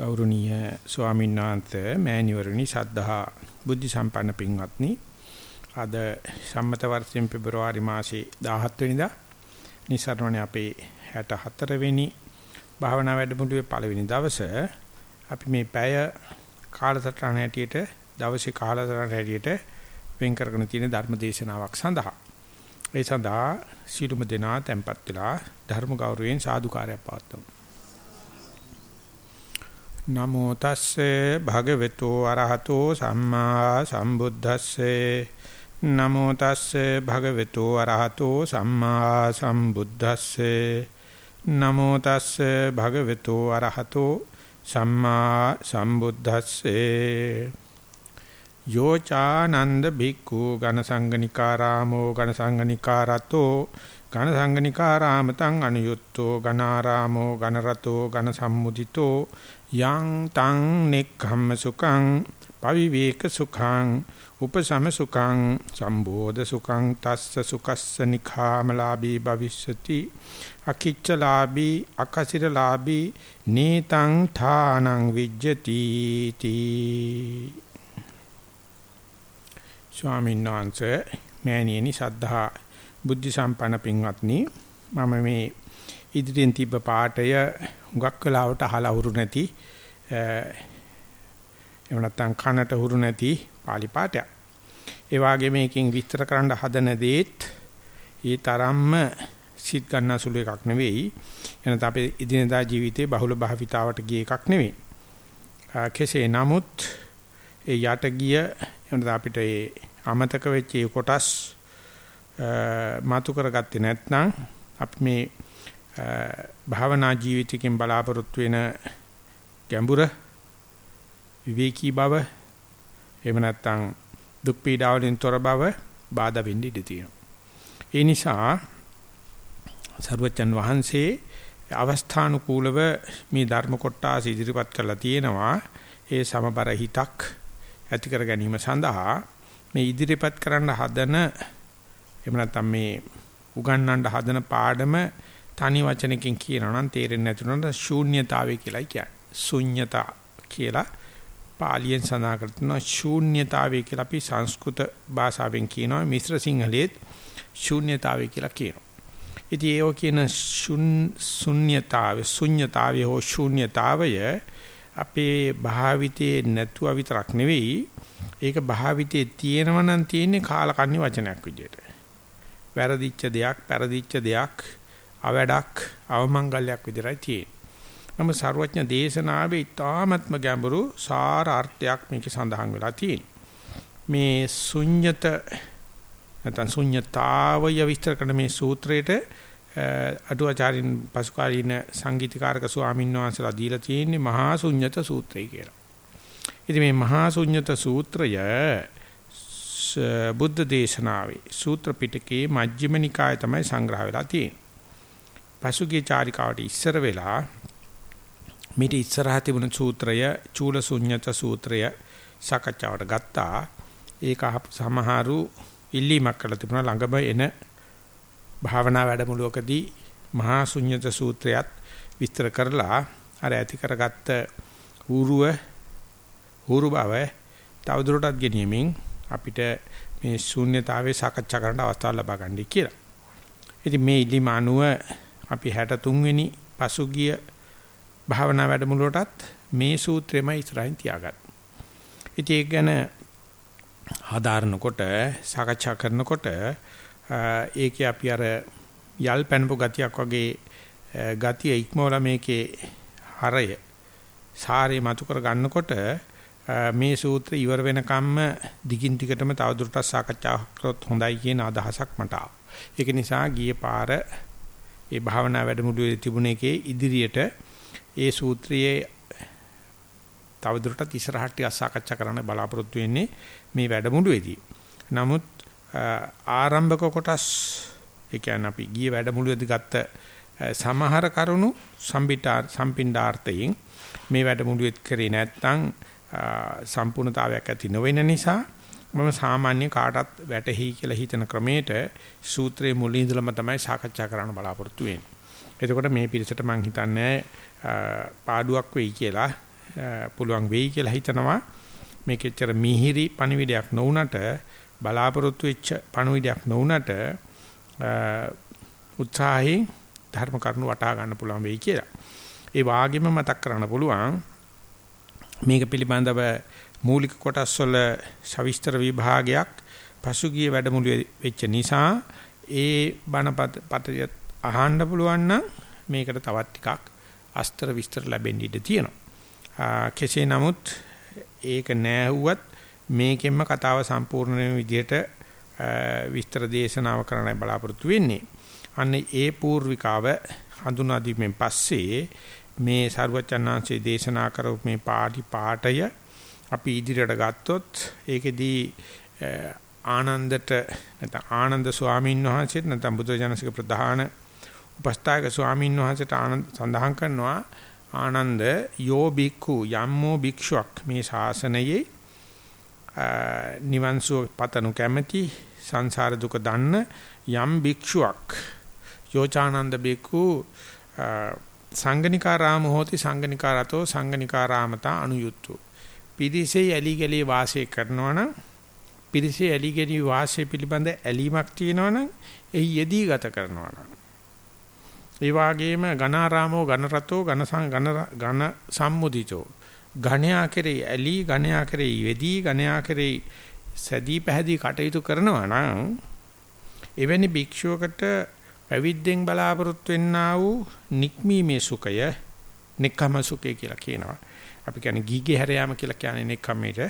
ගෞරවනීය ස්වාමීන් වහන්සේ මෑණිවරණි සද්ධා බුද්ධ සම්පන්න පින්වත්නි. අද සම්මත වර්ෂයෙන් පෙබරවාරි මාසේ 17 වෙනිදා නිසරණනේ අපේ 64 වෙනි භාවනා වැඩමුළුවේ පළවෙනි දවසේ අපි මේ පැය කාලසටහන හැටියට දවසේ කාලසටහන හැටියට වෙන් කරගෙන තියෙන ධර්ම දේශනාවක් සඳහා. ඒ සඳහා සීලුම දෙනා tempත් වෙලා ධර්ම ගෞරවයෙන් සාදුකාරයක් පවත්වමු. නමෝ තස්සේ භගවතු අරහතෝ සම්මා සම්බුද්දස්සේ. නමෝ තස්සේ භගවතු අරහතෝ සම්මා සම්බුද්දස්සේ. නමෝ තස්සේ භගවතු අරහතෝ සම්මා සම්බුද්දස්සේ. යෝචානන්ද බික්ඛු ඝනසංගනිකාරාමෝ ඝනසංගනිකාරතෝ ඝනසංගනිකාරාමතං අනුයුත්තෝ ඝනාරාමෝ ඝනරතෝ ඝනසම්මුදිතෝ යං තං නෙක්ඛම්ම සුඛං පවිවේක සුඛං උපසම සුඛං සම්බෝධ සුඛං තස්ස සුකස්ස නිඛාමලාභී භවිෂ්‍යති. අකිච්චලාභී අකසිරලාභී නීතං ථානං විජ්ජති තී. ස්වාමීන් වහන්සේ මෑණියනි සද්ධා බුද්ධ සම්පන්න පින්වත්නි මම මේ ඉදිරියෙන් තිබ්බ පාඩය හුඟක් වෙලාවට අහලා හුරු නැති එහෙම නැත්නම් කනට හුරු නැති pāli පාඨයක්. ඒ වගේ මේකෙන් විස්තර කරන්න හදන දේත් ඒ තරම්ම සිත් ගන්න සුළු එකක් නෙවෙයි. එනත අපේ ඉදිනදා ජීවිතේ බහුල භාවිතාවට ගිය එකක් නෙවෙයි. කෙසේ නමුත් ඒ යට ගිය එනත අපිට ඒ අමතක වෙච්ච ඒ කොටස් මාතු කරගත්තේ නැත්නම් අපි මේ භාවනා ජීවිතයෙන් බලාපොරොත්තු වෙන ගැඹුර විවේකී බව එහෙම නැත්නම් දුක් පීඩාවලින් තොර බව බාධා වෙන්න ඉඩ තියෙනවා. ඒ නිසා සර්වචන් වහන්සේ අවස්ථානුකූලව මේ ධර්ම කොටස ඉදිරිපත් කරලා තියෙනවා. ඒ සමබර හිතක් ඇති කර ගැනීම සඳහා මේ ඉදිරිපත් කරන්න හදන එහෙම නැත්නම් මේ උගන්වන්න හදන පාඩම තනි වචනකින් කියනවා නම් තේරෙන්නේ නැතුනොත් ශූන්‍යතාවය කියලායි කියන්නේ. ශුන්‍යතා කියලා පාලියෙන් සඳහන් කරනවා ශූන්‍යතාවය කියලා අපි සංස්කෘත භාෂාවෙන් කියනවා මිශ්‍ර සිංහලයේත් ශූන්‍යතාවය කියලා කියනවා. ඉතින් ඒව කියන ශුන්‍යතාවය ශුන්‍යතාවය හෝ ශූන්‍යතාවය අපේ භාවිතේ නැතුව විතරක් නෙවෙයි ඒක භාවිතේ තියෙනවා නම් තියෙන්නේ කාලකන්ණි වචනයක් විදියට. වැරදිච්ච දෙයක්, පෙරදිච්ච දෙයක්, අවඩක් අවමංගල්‍යයක් විතරයි තියෙන්නේ. නමුත් ਸਰුවඥ දේශනාවේ ඊ타ත්ම ගැඹුරු සාරාර්ථයක් මේකේ සඳහන් වෙලා තියෙන්නේ. මේ ශුන්්‍යත නැත්නම් ශුන්්‍යතාවය විස්තර කරන මේ සූත්‍රයේට අටුවාචාරින් පසුකාලීන සංගීතකාරක ස්වාමීන් වහන්සේලා දීලා තියෙන්නේ මහා ශුන්්‍යත සූත්‍රය කියලා. ඉතින් මේ මහා ශුන්්‍යත සූත්‍රය බුද්ධ දේශනාවේ සූත්‍ර පිටකේ මජ්ක්‍ධිම නිකාය තමයි සංග්‍රහ වෙලා තියෙන්නේ. පසුගිය චාරිකාවට ඉස්සර වෙලා මිට ඉස්සරහ තිබුණ සූත්‍රය චූල ශුන්්‍යත සූත්‍රය සාකච්ඡාවට ගත්තා. ඒක සමහරු ඉල්ලීමක් කරලා තිබුණා ළඟම එන භාවනා වැඩමුළුවකදී මහා ශුන්්‍යත සූත්‍රයත් විස්තර කරලා අර ඇති කරගත්ත ඌරුව ඌරු බව තවදුරටත් ගෙනීමෙන් අපිට මේ ශූන්‍යතාවයේ සාකච්ඡා කරන්න අවස්ථාව ලබා ගන්නයි කියලා. ඉතින් මේ ඉල්ලීම අනුව අපි 63 වෙනි පසුගිය භාවනා වැඩමුළුවටත් මේ සූත්‍රෙම ඉස්සරහින් තියාගත්තා. ඉතින් ඒක ගැන හදාරනකොට සාකච්ඡා කරනකොට ඒකේ අපි අර යල් පැනපු ගතියක් වගේ ගතිය ඉක්මවලා මේකේ හරය සාරේ මතු කර ගන්නකොට මේ සූත්‍රය ඉවර වෙනකම්ම දිගින් දිගටම තවදුරටත් සාකච්ඡා කරොත් හොඳයි කියන අදහසක් මට ආවා. ඒක නිසා ගියේ පාර ඒ භාවනා වැඩමුළුවේ තිබුණ එකේ ඉදිරියට ඒ සූත්‍රයේ තවදුරටත් ඉස්සරහට සාකච්ඡා කරන්න බලාපොරොත්තු වෙන්නේ මේ වැඩමුළුවේදී. නමුත් ආරම්භක කොටස් ඒ කියන්නේ අපි ගිය වැඩමුළුවේදී ගත්ත සමහර කරුණු සම්පිටා සම්පින්ඩාර්ථයෙන් මේ වැඩමුළුවේත් කරේ නැත්නම් සම්පූර්ණතාවයක් ඇති නොවෙන නිසා මම සාමාන්‍ය කාටත් වැටහි කියලා හිතන ක්‍රමයට සූත්‍රයේ මුලින් ඉඳලම තමයි සාකච්ඡා කරන්න බලාපොරොත්තු වෙන්නේ. එතකොට මේ පිළිසෙට මම හිතන්නේ පාඩුවක් වෙයි කියලා පුළුවන් වෙයි කියලා හිතනවා. මේකෙච්චර මිහිරි පණිවිඩයක් නොවුනට බලාපොරොත්තු වෙච්ච පණිවිඩයක් නොවුනට උත්සාහයෙන් ධර්ම කරුණු වටහා ගන්න පුළුවන් වෙයි කියලා. ඒ වාගෙම මතක් කරන්න පුළුවන් මේක පිළිබඳව මූලික කොටස් වල සවිස්තර විභාගයක් පසුගිය වැඩමුළුවේ වෙච්ච නිසා ඒ බණපත පතය අහන්න පුළුවන් නම් මේකට තවත් ටිකක් අස්තර විස්තර ලැබෙන්න ඉඩ තියෙනවා. කෙසේ නමුත් ඒක නෑහුවත් මේකෙන්ම කතාව සම්පූර්ණ වෙන විදිහට විස්තර දේශනාව කරන්නයි බලාපොරොත්තු වෙන්නේ. අන්න ඒ పూర్විකාව හඳුනා දීමෙන් පස්සේ මේ සරුවචනාංශයේ දේශනා කරපු මේ පාටි පාඨය අපි ඉදිරියට ගත්තොත් ඒකෙදී ආනන්දට නැත්නම් ආනන්ද ස්වාමීන් වහන්සේට නැත්නම් බුදුජානසික ප්‍රධාන උපස්ථායක ස්වාමීන් වහන්සේට ආනන්ද සඳහන් කරනවා ආනන්ද යෝ බික්ඛු යම්මෝ භික්ෂුවක් මේ ශාසනයේ නිවන්සුව පතනු කැමැති සංසාර දුක දන්න යම් භික්ෂුවක්. යෝචානන්ද බික්ඛු සංගනිකාරාම හෝති සංගනිකාරතෝ සංගනිකාරාමතා අනුයුක්තු පිරිසේ ඇලි ගලේ වාසය කරනවා නම් පිරිසේ ඇලි ගලේ වාසය පිළිබඳ ඇලීමක් තියෙනවා නම් එහි යෙදී ගත කරනවා නම් ඒ වාගේම ඝනාරාමෝ ඝනරතෝ ඝන ඝන සම්මුදිතෝ ඝණයා කෙරෙහි ඇලි ඝණයා කෙරෙහි වෙදී ඝණයා කෙරෙහි සැදී පැහැදී කටයුතු කරනවා නම් එවැනි භික්ෂුවකට පැවිද්දෙන් බලාපොරොත්තු වෙන්නා වූ නික්මීමේ සුඛය නික්කම සුඛය කියලා කියනවා. අපි කියන්නේ ගීගේ හැර යාම කියලා කියන්නේ නික්කමේට.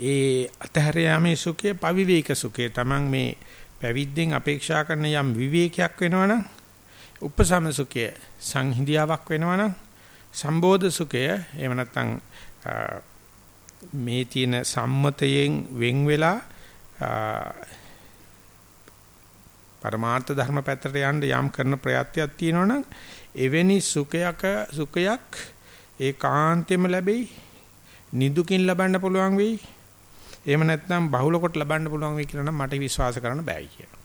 ඒ අතහැර යාමේ සුඛය පවිවේක සුඛය. Taman මේ පැවිද්දෙන් අපේක්ෂා කරන යම් විවේකයක් වෙනවනම් උපසම සුඛය සංහිඳියාවක් වෙනවනම් සම්බෝධ සුඛය එහෙම නැත්නම් මේ තියෙන සම්මතයෙන් වෙන් වෙලා පරමාර්ථ ධර්ම පැත්තට යන්න යම් කරන ප්‍රයත්නයක් තියෙනවනම් එවැනි සුඛයක සුඛයක් ඒකාන්තෙම ලැබෙයි නිදුකින් ලබන්න පුළුවන් වෙයි එහෙම නැත්නම් බහුල කොට ලබන්න පුළුවන් වෙයි කියලා නම් මට විශ්වාස කරන්න බෑයි කියනවා.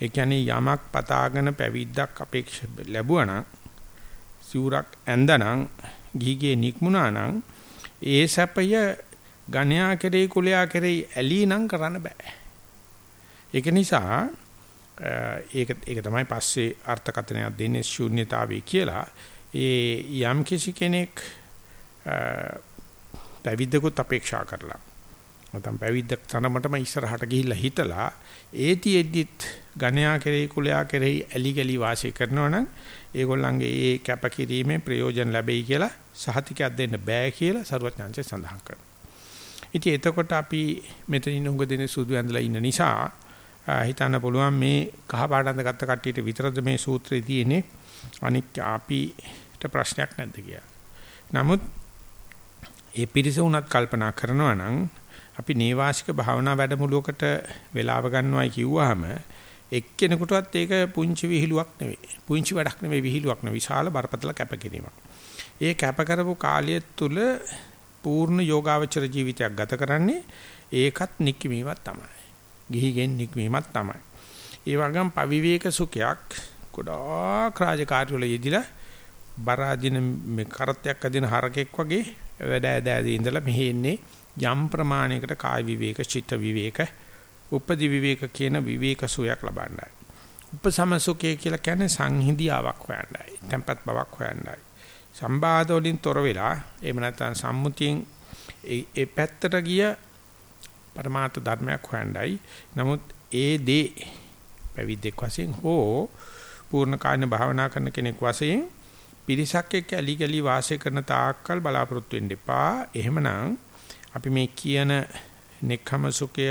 ඒ කියන්නේ යමක් පතාගෙන පැවිද්දක් අපේක්ෂ ලැබුවා නම් සිවුරක් ඇඳනනම් ගීගේ නික්මුණා නම් ඒ සැපය ගණ්‍යා කෙරේ කුලයා කෙරේ ඇලී නම් කරන්න බෑ. ඒක නිසා ඒක ඒක තමයි පස්සේ අර්ථකථනයක් දෙන්නේ ශූන්‍යතාවය කියලා. ඒ යම් කිසි කෙනෙක් පැවිද්දකුත් අපේක්ෂා කරලා නැත්නම් පැවිද්දක් තරමටම ඉස්සරහට ගිහිල්ලා හිතලා ඒතිෙද්දිත් ගණයා කෙරෙහි කුලයා කෙරෙහි ඇලි ගලි වාසය කරනවා නම් ඒගොල්ලන්ගේ ඒ කැපකිරීමේ ප්‍රයෝජන ලැබෙයි කියලා සහතිකයක් දෙන්න බෑ කියලා සරුවඥාන්සේ සඳහන් කරනවා. ඉතින් එතකොට අපි මෙතන ඉන්න උඟ දෙනේ සුදු ඇඳලා ඉන්න නිසා හිතන්න පුළුවන් මේ කහ පාට අඳගත්ත කට්ටියට විතරද මේ සූත්‍රය තියෙන්නේ අනික් අපිට ප්‍රශ්නයක් නැද්ද කියලා. නමුත් ඒ පිරිස උනත් කල්පනා කරනවා නම් අපි නේවාසික භාවනා වැඩමුළුවකට වෙලාව ගන්නවයි කිව්වහම එක්කෙනෙකුටවත් ඒක පුංචි විහිළුවක් නෙවෙයි. පුංචි වැඩක් නෙවෙයි විහිළුවක් නෙවෙයි. විශාල බරපතල කැපකිරීමක්. ඒ කැප කරපු කාලය තුල පූර්ණ යෝගාවචර ජීවිතයක් ගත කරන්නේ ඒකත් නික්මීමක් තමයි. ගිහිගෙන් නික්මීමක් තමයි. ඒ වගේම පවිවේක සුඛයක් ගොඩාක් රාජකාරී වල යෙදිලා බර අදින මේ කරත්තයක් අදින හරකෙක් වගේ වැඩ ඇද ඇද ඉඳලා මෙහි එන්නේ යම් ප්‍රමාණයකට කාය විවේක, චිත්ත විවේක, උපදි විවේක කියන විවේක සුවයක් ලබන්නයි. උපසමසුකේ කියලා කියන්නේ සංහිඳියාවක් හොයන්නයි, tempat බවක් හොයන්නයි. සම්බාධ වලින් තොර වෙලා එහෙම නැත්නම් සම්මුතියෙන් ඒ පැත්තට ගිය පරමාර්ථ ධර්මයක් හොයන්නයි. නමුත් ඒ දේ පැවිද්දෙක් වශයෙන් හෝ පූර්ණ කායන භාවනා කරන කෙනෙක් වශයෙන් පිරිසක් එක්ක ඇලි ගලි වාසය කරන තාක්කල් බලාපොරොත්තු වෙන්න එපා. එහෙමනම් අපි මේ කියන නෙක්ඛම සුඛය,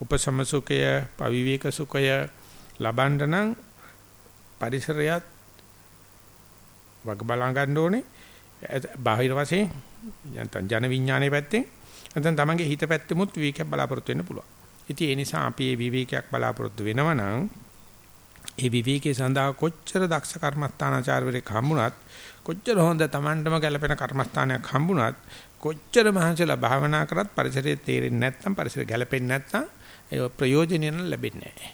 උපසම සුඛය, පවිවේක සුඛය ලබන්න නම් පරිසරයත් වග බලා ගන්න ඕනේ. බාහිර වශයෙන් නැත්නම් ජන විඥානයේ පැත්තෙන් නැත්නම් තමන්ගේ හිත පැත්තෙමුත් විවේකයක් බලාපොරොත්තු වෙන්න පුළුවන්. ඉතින් ඒ නිසා අපි මේ විවේකයක් බලාපොරොත්තු වෙනවා නම් ඒ විවේකයේ සඳහා කොච්චර දක්ෂ කර්මස්ථානාචාර්යවරයෙක් හම්බුණත් කොච්චර හොඳ Tamanටම ගැලපෙන කර්මස්ථානයක් හම්බුණත් කොච්චර මහන්සිලා භාවනා කරත් පරිසරයේ තේරෙන්නේ නැත්නම් පරිසර ගැලපෙන්නේ නැත්නම් ඒ ප්‍රයෝජනෙ ලැබෙන්නේ නැහැ.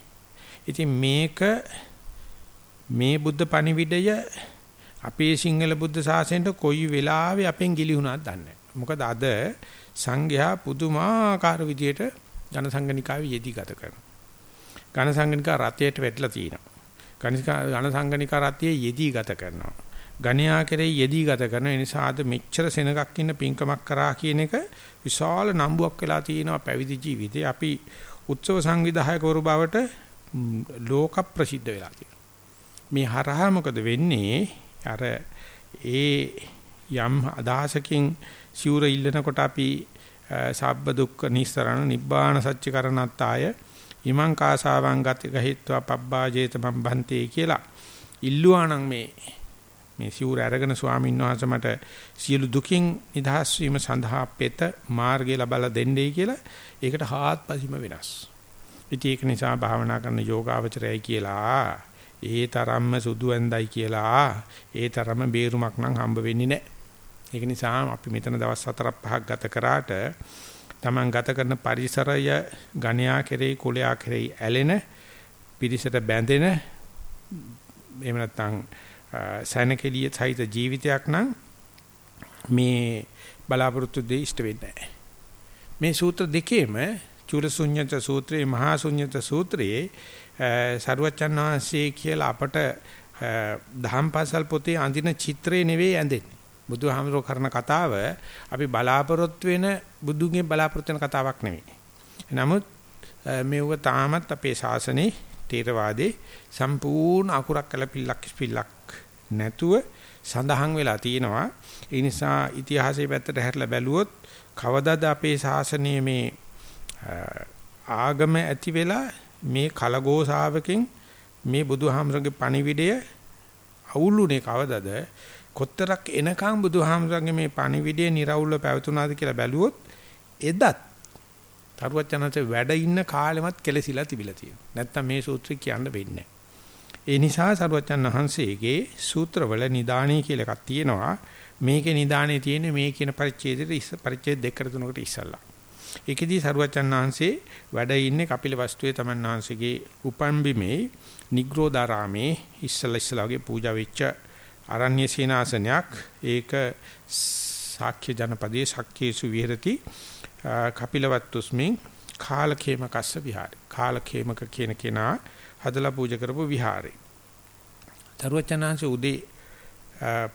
ඉතින් මේක මේ බුද්ධ පණිවිඩය අපේ සිංහල බුද්ධ ශාසනයට කොයි වෙලාවෙ අපෙන් ගිලිහුණාද දන්නේ මොකද අද සංඝයා පුදුමාකාර විදියට ඝන සංගණිකාවේ යෙදී ගත කරනවා. ඝන සංගණිකා රතයට වැටලා තියෙනවා. ඝන සංගණිකා රතයේ යෙදී ගත කරනවා. ගණ්‍යා කෙරෙහි යෙදී ගත කරන නිසා අද මෙච්චර සෙනගක් ඉන්න පින්කමක් කරා කියන එක විශාල නම්බුවක් වෙලා තියෙනවා පැවිදි ජීවිතේ. අපි උත්සව සංවිධායකවරු බවට ලෝක ප්‍රසිද්ධ වෙලා තියෙනවා. මේ හරහා මොකද වෙන්නේ? අර ඒ යම් අදහසකින් සිවුර ඉල්ලනකොට අපි සබ්බ දුක්ඛ නිස්සරණ නිබ්බාන සත්‍ය කරණත්තාය ඉමං කාසාවං ගත ගහිත්වා පබ්බාජේත මම්බන්තේ කියලා ඉල්ලුවා නම් මේ මේ සිවුර අරගෙන ස්වාමීන් වහන්සේ මට සියලු දුකින් නිදහස් වීම සඳහා පෙත මාර්ගය ලබලා දෙන්නයි කියලා ඒකට හාත්පසින්ම වෙනස්. ඉතින් ඒක නිසා භාවනා කරන යෝගාවචරයයි කියලා ඒ තරම්ම සුදු ඇඳයි කියලා ඒ තරම්ම බේරුමක් නම් හම්බ වෙන්නේ නැහැ. ඒක නිසා අපි මෙතන දවස් 4ක් 5ක් ගත කරාට Taman ගත කරන පරිසරය ගණ්‍යා කෙරෙහි කුලයා කෙරෙහි ඇලෙන පිරිසට බැඳෙන එහෙම නැත්නම් සැනකෙලිය සහිත ජීවිතයක් නම් මේ බලාපොරොත්තු දෙ ඉෂ්ට වෙන්නේ නැහැ. මේ සූත්‍ර දෙකේම චූලසුඤ්ඤත සූත්‍රයේ මහා ශුඤ්ඤත සූත්‍රයේ සරුවචන් වහන්සේ කියලා අපට දහම්පාසල් පොතේ අඳින චිත්‍රේ නෙවෙයි ඇඳෙන්නේ. බුදුහාමරෝ කරන කතාව අපි බලාපොරොත්තු වෙන බුදුන්ගේ බලාපොරොත්තු වෙන කතාවක් නෙවෙයි. නමුත් මේව තාමත් අපේ ශාසනේ තේරවාදී සම්පූර්ණ අකුරක් කළපිල්ලක් පිල්ලක් නැතුව සඳහන් වෙලා තියෙනවා. ඒ නිසා ඉතිහාසයේ පැත්තට හැරලා බැලුවොත් කවදාද අපේ ශාසනයේ මේ ආගම ඇති වෙලා මේ කලගෝසාවකින් මේ බුදුහාමරගේ පණිවිඩය අවුල්ුනේ කවදාද කොතරක් එනකන් බුදුහාමරගේ මේ පණිවිඩය निराවුල්ව පැවතුනාද කියලා බැලුවොත් එදත් තරුවචනන්සේ වැඩ ඉන්න කාලෙමත් කෙලසිලා තිබිලා තියෙනවා. නැත්තම් මේ සූත්‍රය කියන්න වෙන්නේ ඒ නිසා සරුවචන් වහන්සේගේ සූත්‍රවල නිදාණී කියලා එකක් තියෙනවා. මේකේ නිදාණේ තියෙන්නේ මේ කියන පරිච්ඡේදෙට පරිච්ඡේද දෙකකට තුනකට ඉස්සල්ලා. ඒකෙදී සරුවචන් වහන්සේ වැඩ ඉන්නේ කපිල වස්තුවේ තමන් වහන්සේගේ උපන් බිමේ නිග්‍රෝධාරාමේ ඉස්සලා ඉස්සලාගේ පූජා වෙච්ච අරණ්‍ය සීනාසනයක් ඒක සාක්‍ය ජනපදයේ සක්කේසු විහෙරති කපිලවත්තුස්මින් කාලකේමකස්ස විහාරේ කාලකේමක කියන කෙනා හදලා පූජා කරපු විහාරේ තරුවචනාංශ උදේ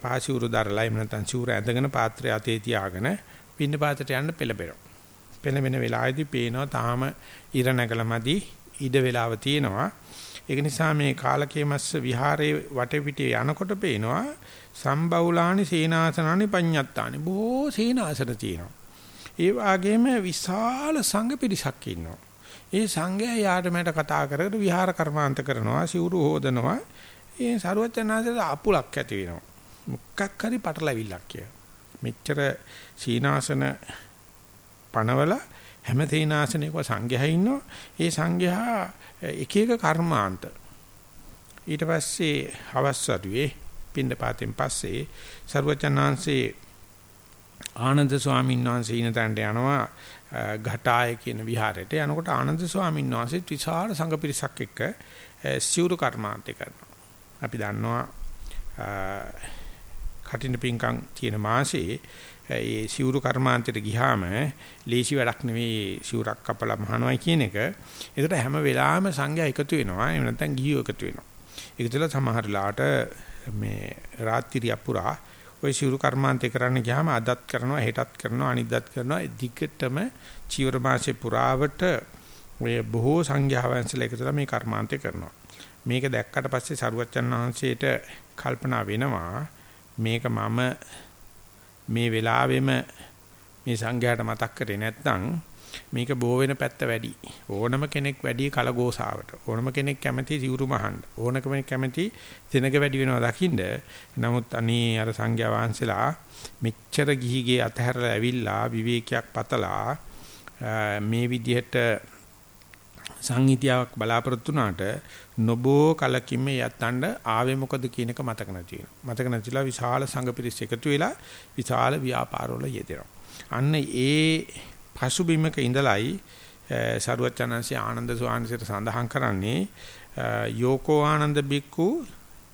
පාසිවුරු දරලා එහෙම නැත්නම් සිවුර ඇඳගෙන පාත්‍රය අතේ තියාගෙන පින්න පාත්‍රයට යන්න පෙළඹෙනවා. පෙළඹෙන වෙලාවේදී පේනවා තාම ඉර නැගලමදි ඉඩ වෙලාව තියෙනවා. ඒක නිසා මේ කාලකේමස්ස විහාරයේ වටපිටේ යනකොට පේනවා සම්බෞලානි සේනාසනානි පඤ්ඤත්තානි බොහෝ සේනාසන තියෙනවා. ඒ වගේම විශාල සංඝ පිරිසක් ඉන්නවා. ඒ සංඝයා යාට මට කතා කරගෙන විහාර කර්මාන්ත කරනවා, සිවුරු හොදනවා. ඒ සරුවචනාංශයට අපුලක් ඇති වෙනවා. මුක්කක් හරි පටලවිල්ලක් කිය. මෙච්චර සීනාසන පනවල හැම තේනාසනයක සංඝයා ඉන්නවා. ඒ සංඝයා එක එක කර්මාන්ත. ඊට පස්සේ හවස්සරුවේ පින්දපාතෙන් පස්සේ සරුවචනාංශේ ආනන්ද ස්වාමීන් වහන්සේ ඉන තැනට යනවා ඝටාය කියන විහාරයට. යනකොට ආනන්ද ස්වාමීන් වහන්සේ විශාල සංඝ පිරිසක් එක්ක සිවුරු කර්මාන්තය කරනවා. අපි දන්නවා කටින පිංකම් තියෙන මාසේ ඒ සිවුරු කර්මාන්තයට ගියාම ලේසි වැඩක් නෙවෙයි සිවුරක් කපලා මහනවයි කියන එක. ඒකට හැම වෙලාවෙම සංඝයා එකතු වෙනවා. එහෙම නැත්නම් ගිහියෝ එකතු වෙනවා. ඒක තුළ සමහර ලාට මේ රාත්‍රිය පුරා ওই සිවුරු කර්මාන්තේ කරන්න ගියාම අදත් කරනවා හෙටත් කරනවා අනිද්දාත් කරනවා දිගටම චීවර මාසේ පුරාවට ඔය බොහෝ සංඝයා වහන්සේලා එකතුලා මේ කර්මාන්තේ කරනවා. මේක දැක්කට පස්සේ සරුවච්චන් වහන්සේට කල්පනා වෙනවා මේක මම මේ වෙලාවෙම මේ සංඝයාට මතක් කරේ නැත්නම් මේක බෝ වෙන පැත්ත වැඩි. ඕනම කෙනෙක් වැඩි කලගෝසාවට. ඕනම කෙනෙක් කැමති සිවුරු මහන්න. ඕනම කෙනෙක් කැමති සෙනග වැඩි වෙනවා දකින්න. නමුත් අනේ අර සංඝයා වහන්සේලා මෙච්චර ගිහිගේ අතහැරලා ඇවිල්ලා විවේකයක් පතලා මේ විදිහට සංහිතියාවක් බලාපොරොත්තු වුණාට නොබෝ කලකින් මේ යත්තන්ඩ ආවේ මොකද කියන එක මතක නැති වෙනවා. මතක නැතිලා විශාල සංඝ පිරිස එකතු වෙලා විශාල ව්‍යාපාරවල යෙදෙනවා. අන්න ඒ පසුබිමක ඉඳලයි සරුවචනන්සේ ආනන්ද සෝවාන්සිට සඳහන් කරන්නේ යෝකෝ ආනන්ද බික්කු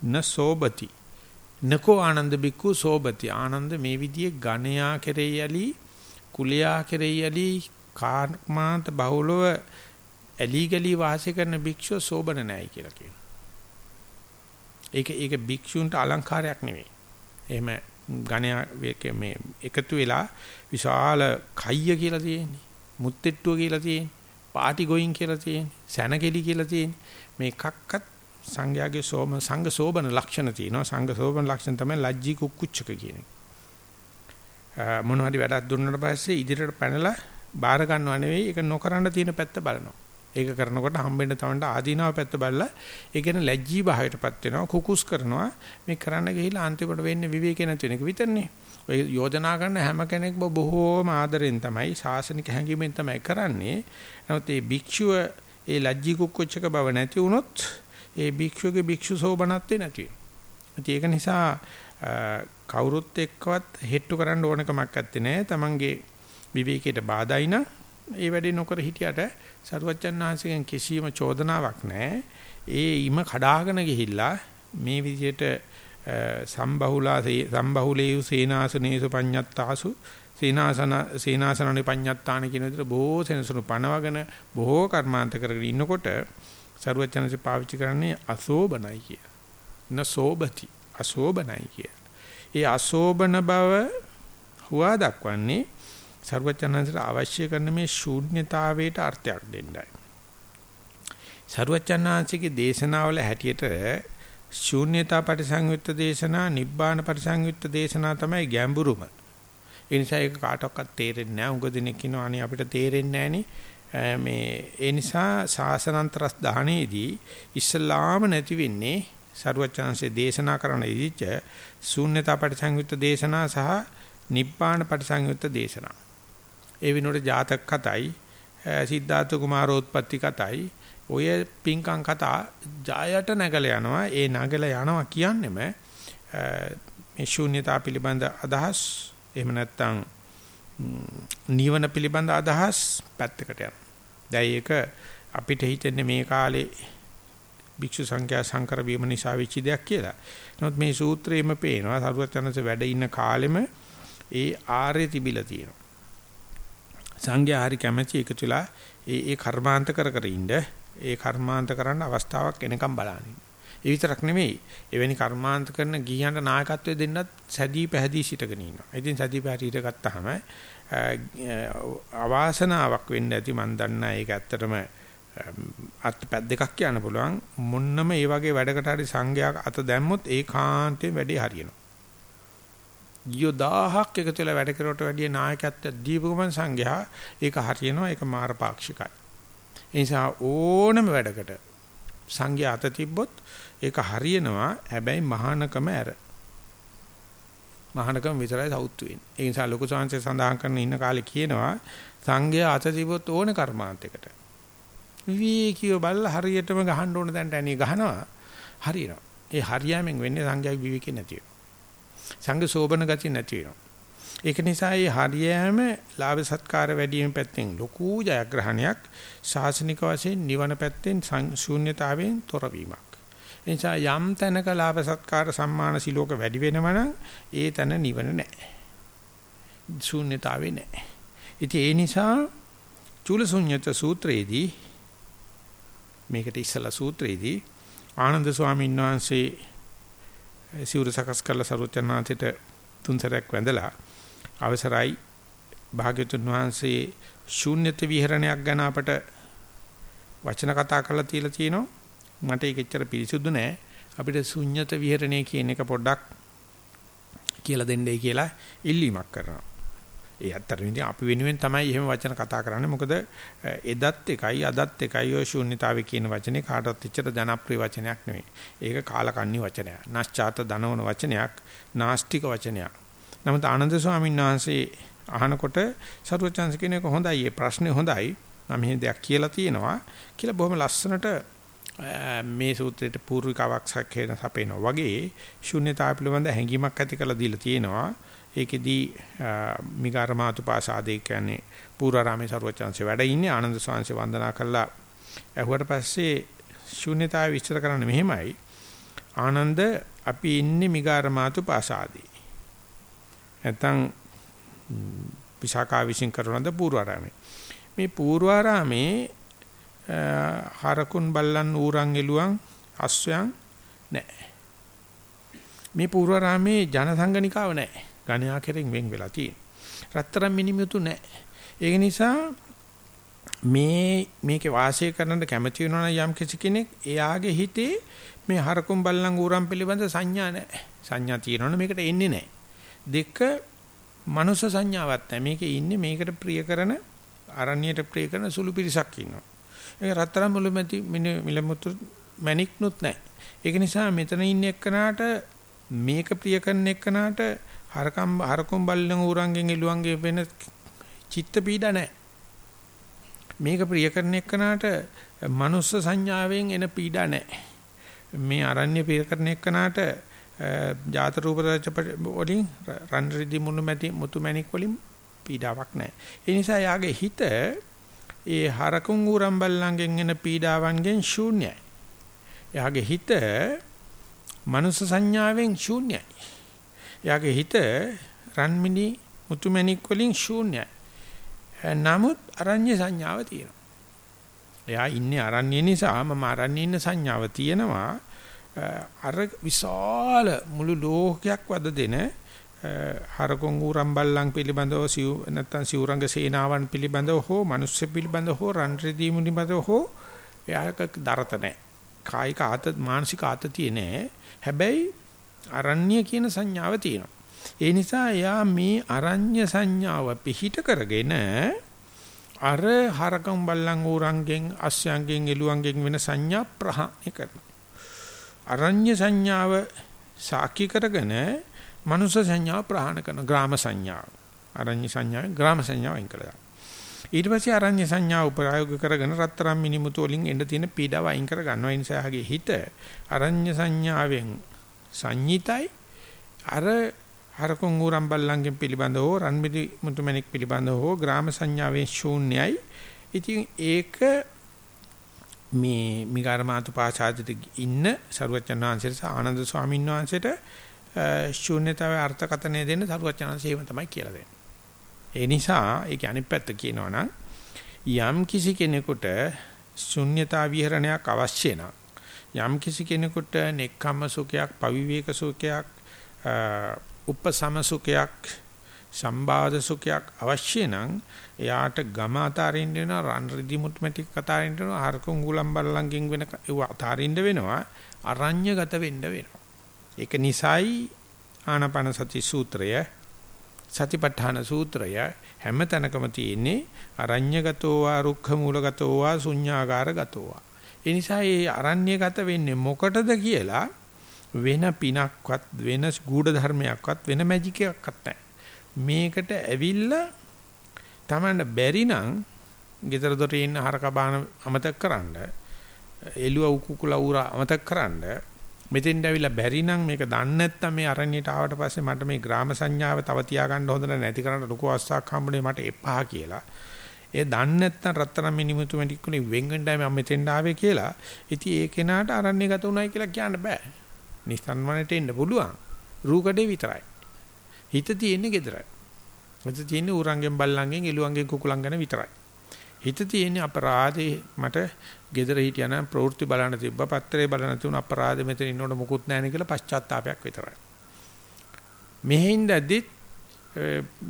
නසෝබති නකෝ ආනන්ද බික්කු සෝබති ආනන්ද මේ විදිහේ ඝණයා කෙරෙහි යලි කුලයා කෙරෙහි යලි කාර්මාන්ත බහුලව ඇලි ගලි වාසය කරන භික්ෂුව සෝබන නැහැ කියලා කියනවා. ඒක ඒක භික්ෂුන්ට අලංකාරයක් නෙවෙයි. එහෙම ඝණයා මේ එකතු වෙලා විශාල කය්‍ය කියලා තියෙන්නේ. මුත්තෙට්ටුව කියලා තියෙන්නේ. පාටි ගෝයින් කියලා තියෙන්නේ. සැනකෙලි කියලා තියෙන්නේ. මේ එකක්වත් සංඝයාගේ සෝම සංඝ සෝබන ලක්ෂණ තියෙනවා. සංඝ සෝබන ලක්ෂණ තමයි ලජ්ජී කුක්කුච්චක කියන්නේ. මොනවා හරි වැඩක් දුන්නාට පස්සේ ඉදිරියට පැනලා බාර ගන්නව නෙවෙයි ඒක නොකරන්න තියෙන පැත්ත බලනවා. ඒක කරනකොට හම්බෙන්න තමන්ට ආදීනාව පැත්ත බලලා ඒ කියන්නේ ලැජ්ජී භාවයටපත් වෙනවා කුකුස් කරනවා. මේ කරන්න ගිහිල්ලා අන්තිමට වෙන්නේ විවේකේ නැති වෙන එක විතරනේ. ඔය යෝජනා කරන හැම කෙනෙක්ම බොහෝම ආදරෙන් තමයි ශාසනික හැඟීමෙන් තමයි කරන්නේ. නමුත් මේ භික්ෂුව ඒ ලැජ්ජී කුක්කොච්චක බව නැති වුණොත් ඒ භික්ෂුවගේ භික්ෂු සෝබනත්වේ නැති වෙනවා. ඒක නිසා කවුරුත් එක්කවත් හෙට්ටු කරන්න ඕනකමක් නැත්තේ නෑ තමන්ගේ විවේකයට බාධායින ඒ වැඩේ නොකර හිටියට සරුවච්චන් වහන්සේගෙන් කිසිම චෝදනාවක් නැහැ. ඒ ඉම කඩාගෙන ගිහිල්ලා මේ විදිහට සම්බහුලා සම්බහුලේයු සේනාසනේසු පඤ්ඤත්තාසු සේනාසන සේනාසනනි පඤ්ඤත්තාන කියන විදිහට බොහෝ සෙනසුණු පනවගෙන බොහෝ කර්මාන්ත කරගෙන ඉන්නකොට සරුවච්චන්සේ පාවිච්චි කරන්නේ අසෝබනයි කිය. නසෝබති අසෝබනයි කිය. ඒ අසෝබන බව හුවා දක්වන්නේ සරුවචනන්සට අවශ්‍ය කරන මේ ශූන්‍යතාවයට අර්ථයක් දෙන්නයි. සරුවචනාංශිකේ දේශනාවල හැටියට ශූන්‍යතා පරිසංයුක්ත දේශනා, නිබ්බාන පරිසංයුක්ත දේශනා තමයි ගැඹුරුම. ඒ නිසා ඒක කාටවත් තේරෙන්නේ නැහැ. උඟ දිනෙක ඉන්නවා අනේ අපිට තේරෙන්නේ නැහනේ. මේ ඒ නිසා සාසනන්තරස් දාහනේදී ඉස්ලාම නැති වෙන්නේ සරුවචනංශේ දේශනා කරන ඉදිච්ච ශූන්‍යතා පරිසංයුක්ත දේශනා සහ නිබ්බාන පරිසංයුක්ත දේශනා. ඒ විනෝඩ ජාතක කතයි සිද්ධාර්ථ කුමාරෝත්පත්ති කතයි ඔය පින්කම් කතා ජායට නැගල යනවා ඒ නැගල යනවා කියන්නේම මේ ශූන්‍යතා පිළිබඳ අදහස් එහෙම නැත්නම් නිවන පිළිබඳ අදහස් පැත්තකට යනවා. දැන් ඒක අපිට හිතෙන්නේ මේ කාලේ භික්ෂු සංඛ්‍යා සංකර වීම නිසා වෙච්ච දෙයක් කියලා. නමුත් මේ සූත්‍රයේම පේනවා සරුවත් යනස වැඩ ඉන්න කාලෙම ඒ ආර්ය තිබිලා තියෙනවා. සංඝයා හරි කැමැති එකතුලා ඒ ඒ කර්මාන්ත කර කර ඉන්න ඒ කර්මාන්ත කරන්න අවස්ථාවක් එනකම් බලන්න. ඒ විතරක් නෙමෙයි එවැනි කර්මාන්ත කරන ගිහියන්ට නායකත්වය දෙන්නත් සැදී පැහැදී සිටගෙන ඉන්නවා. ඉතින් සැදී පැහැදී හිටගත්තාම අවාසනාවක් වෙන්න ඇති මන් දන්නා ඒක ඇත්තටම අත්පැත් දෙකක් කියන්න පුළුවන් මොන්නම ඒ වගේ වැඩකට හරි සංඝයා අත දැම්මොත් ඒකාන්තයෙන් වැඩේ හරියනවා. ගියෝ 1000ක් එකතු වෙලා වැඩ කරවට වැඩිය නායකත්වයක් දීපුවම සංඝයා ඒක හරියනවා ඒක මාරපාක්ෂිකයි. ඒ නිසා ඕනම වැඩකට සංඝයා අත තිබ්බොත් ඒක හරියනවා හැබැයි මහානකම ඇර. මහානකම විතරයි සෞතු වෙන්නේ. ඒ නිසා ලොකු සංහසේ සඳහන් කරන ඉන්න කාලේ කියනවා සංඝයා අත තිබ්බොත් ඕන කර්මාන්තයකට. විවේකීව බලලා හරියටම ගහන්න ඕන දැන්ට ඇනේ ගහනවා හරියනවා. ඒ හරියෑමෙන් වෙන්නේ සංඝයාගේ විවේකේ නැති වෙනවා. සංඝ සෝබන ගතිය නැති වෙනවා. ඒක නිසා මේ හරියෑම ලාභ සත්කාර වැඩිම පැත්තෙන් ලොකු ජයග්‍රහණයක් ශාසනික වශයෙන් නිවන පැත්තෙන් ශූන්‍යතාවයෙන් තොරවීමක්. එනිසා යම් තැනක ලාභ සත්කාර සම්මාන සිලෝක වැඩි වෙනවනම් ඒ තැන නිවන නැහැ. ශූන්‍යතාවේ නැහැ. ඉතින් ඒ නිසා චූලසුඤ්ඤත සූත්‍රයේදී මේකට ඉස්සලා සූත්‍රයේදී ආනන්ද ස්වාමීන් වහන්සේ සිවුර සකස් කරලා සරුවචනාන්තයට තුන්සරයක් වැඳලා අවසරයි. භාග්‍යතුන් වහන්සේ ශූන්‍යත විහරණයක් ගැන අපට වචන කතා කරලා තියලා තියෙනවා. මට ඒක එච්චර පිරිසුදු නෑ. අපිට ශූන්‍යත විහරණය කියන එක පොඩ්ඩක් කියලා දෙන්නයි කියලා ඉල්ලීමක් කරනවා. ඒ ඇත්තටම ඉතින් අපි වෙනුවෙන් තමයි එහෙම වචන කතා කරන්නේ. මොකද එදත් එකයි අදත් එකයි ඔය ශූන්‍යතාවය කියන වචනේ කාටවත් එච්චර ජනප්‍රිය වචනයක් නෙවෙයි. ඒක කාලකන්ණි වචනයක්. නැස්චාත දනවන වචනයක්, නාස්තික වචනයක්. නමුත් ආනන්ද ස්වාමීන් වහන්සේ අහනකොට සරුවචන්ස කියන එක හොඳයි. මේ ප්‍රශ්නේ හොඳයි. මම මේ දෙයක් කියලා තියෙනවා කියලා බොහොම ලස්සනට මේ සූත්‍රයේ පූර්විකාවක් සැකේන සපේනවා වගේ ශුන්‍යතාව පිළිබඳ හැඟීමක් ඇති කරලා දීලා තියෙනවා. ඒකෙදී මිගාරමාතුපාසාදේ කියන්නේ පූර්වාරාමේ ਸਰවචන්සේ වැඩ ඉන්නේ ආනන්ද ස්වාමීන් වන්දනා කළා. ඇහුවට පස්සේ ශූන්‍යතාවය විස්තර කරන්න මෙහෙමයි. ආනන්ද අපි ඉන්නේ මිගාරමාතු පාසාදී. නැත්තම් විසාකා විසින් කරන ද පූර්වාරාමේ. මේ පූර්වාරාමේ හරකුන් බල්ලන් ඌරන් එළුවන් අස්වැයන් නැහැ. මේ පූර්වාරාමේ ජනසංගනිකාව නැහැ. ගණයා කෙරෙන් වෙන් වෙලා තියෙන. රත්තරන් මිනිමුතු නැහැ. ඒක නිසා මේ මේකේ වාසය කරන්න කැමති වෙනවා නම් යම් කිසි කෙනෙක් එයාගේ හිතේ මේ හරකුන් බල්ලන් ඌරන් පිළිබඳ සංඥා නැහැ. සංඥා තියෙනවනේ මේකට එන්නේ නැහැ. දෙක මනුෂ්‍ය සංඥාවක් නැහැ. මේකේ ඉන්නේ මේකට ප්‍රිය කරන අරණ්‍යයට ප්‍රිය කරන සුළු පිරිසක් ඉන්නවා. ඒක රත්තරන් මුළු මැති මිලමුතු මැනික්නුත් නැහැ. ඒක නිසා මෙතන ඉන්න එක්කනාට මේක ප්‍රිය කරන එක්කනාට හරකම් හරකුම් බල්ලන් ඌරන්ගෙන් එළුවන්ගේ වෙන චිත්ත පීඩ නැහැ. මේක ප්‍රිය කරන එක්කනාට මනුස්ස සංඥාවෙන් එන පීඩ නැහැ. මේ අරණ්‍ය ප්‍රිය කරන එක්කනාට ජාත රූප රච වලින් රන් රිදි මුණු මැටි මුතු මැණික් වලින් පීඩාවක් නැහැ. ඒ නිසා යාගේ හිත ඒ හරකුන් ඌරන් බල්ලන්ගෙන් එන පීඩාවන්ගෙන් ශූන්‍යයි. යාගේ හිත මනුස්ස සංඥාවෙන් ශූන්‍යයි. යාගේ හිත රන්මිනි මුතුමැණික් වලින් ශූන්‍යයි. නමුත් අරඤ්‍ය සංඥාව තියෙනවා. එයා ඉන්නේ අරඤ්‍ය නිසා මම අරඤ්‍ය ඉන්න සංඥාව තියෙනවා. අර විශාල මුළු ලෝකයක් වද දෙන හරකොන් ඌරම් බල්ලන් පිළිබඳව සිව් නැත්තම් සිවුරංග සේනාවන් පිළිබඳව හෝ මිනිස්සු පිළිබඳව හෝ රන් රිදී පිළිබඳව හෝ එයාක දරත නැහැ. කායික ආත මානසික ආතතිය නැහැ. හැබැයි අරණ්‍ය කියන සංඥාව තියෙනවා. ඒ නිසා එයා මේ අරඤ්‍ය සංඥාව පිහිට කරගෙන අර හරකම් බල්ලන් ඌරන්ගෙන් අස්යන්ගෙන් එළුවන්ගෙන් වෙන සංඥා ප්‍රහාණය කරනවා. අරඤ්‍ය සංඥාව සාක්ෂි කරගෙන මනුෂ්‍ය සංඥාව ප්‍රහාණය කරන ග්‍රාම සංඥාව. අරඤ්‍ය සංඥාව ග්‍රාම සංඥාව අයින් කළා. ඊට පස්සේ අරඤ්‍ය සංඥාව උපයෝග කරගෙන රත්තරන් මිනිමුතු වලින් එන්න තියෙන පීඩාව අයින් කර ගන්නවා. ඒ නිසා යහගේ හිත අරඤ්‍ය සංඥාවෙන් සංඤිතයි අර හරකුන් ඌරන් බල්ලන්ගෙන් පිළිබඳව හෝ රන්මිදි මුතුමැණික් පිළිබඳව හෝ ග්‍රාම සංඥාවෙන් ශූන්‍යයි. ඉතින් ඒක මේ මිගාරමාතු පාසාදිත ඉන්න සරුවචන වහන්සේට ආනන්ද ස්වාමීන් වහන්සේට ශූන්‍යතාවේ අර්ථකථනය දෙන්න සරුවචනන්සේම තමයි කියලා දෙන්නේ. ඒ නිසා ඒක අනිත් පැත්ත කියනවා නම් යම් කිසි කෙනෙකුට ශුන්්‍යතා විහරණයක් අවශ්‍ය නම් යම් කිසි කෙනෙකුට නෙක්ඛම්ම සුඛයක්, පවිවේක සුඛයක්, උපසම සුඛයක්, සම්බාධ සුඛයක් අවශ්‍ය නම් එයාට ගම අතාරින්න වෙනවා, රන් රිදි මුත්මැටි අතාරින්න වෙනවා, හරකුන් ගුලම් බල්ලන්ගෙන් වෙන ඒව අතාරින්න වෙනවා, අරඤ්‍යගත වෙන්න වෙනවා. ඒක නිසයි ආනාපාන සති සූත්‍රය සතිපට්ඨාන සූත්‍රය හැම තැනකම තියෙන්නේ අරඤ්‍යගතෝ වා රුක්ඛ මූලගතෝ වා ශුඤ්ඤාගාරගතෝ වා ඒ නිසා මේ අරණ්‍යගත වෙන්නේ මොකටද කියලා වෙන පිනක්වත් වෙන ගුඪ ධර්මයක්වත් වෙන මැජික් එකක්වත් නැහැ. මේකට ඇවිල්ලා Tamanne බැරි නම් ගෙදර දොරේ ඉන්න හරක බාන අමතක කරන්න එළුව උකුකුලා උර අමතක කරන්න මෙතෙන්ට ඇවිල්ලා බැරි නම් මේක දන්නේ නැත්නම් මේ අරණියට ආවට පස්සේ මට මේ ග්‍රාම සංඥාව තව තියාගන්න හොඳ නැති කරන්න ලොකු අවස්ථාවක් හම්බුනේ මට එපා කියලා. ඒ දන්නේ නැත්නම් රත්තරන් මිනිමුතු මෙඩිකුනේ වෙංගෙන්ඩයි මම මෙතෙන්ට ආවේ කියලා. ඉතින් ඒ කෙනාට අරණිය ගත උනායි කියලා කියන්න බෑ. නිස්සන්වනට එන්න පුළුවන්. රූකඩේ විතරයි. හිත තියෙන්නේ gedara. හිත තියෙන්නේ ඌරංගෙන් බල්ලංගෙන් එළුවන්ගෙන් කුකුලන් ගැන විතරයි. හිත තියෙන්නේ අපරාධේ මට gedara හිටියානම් ප්‍රවෘත්ති බලන්න තිබ්බා පත්‍රේ බලන්න තුන අපරාධෙ මෙතන ඉන්නකොට මුකුත් නැහැ කියලා පශ්චාත්තාවයක් විතරයි. මෙහෙන් දැද්දිත්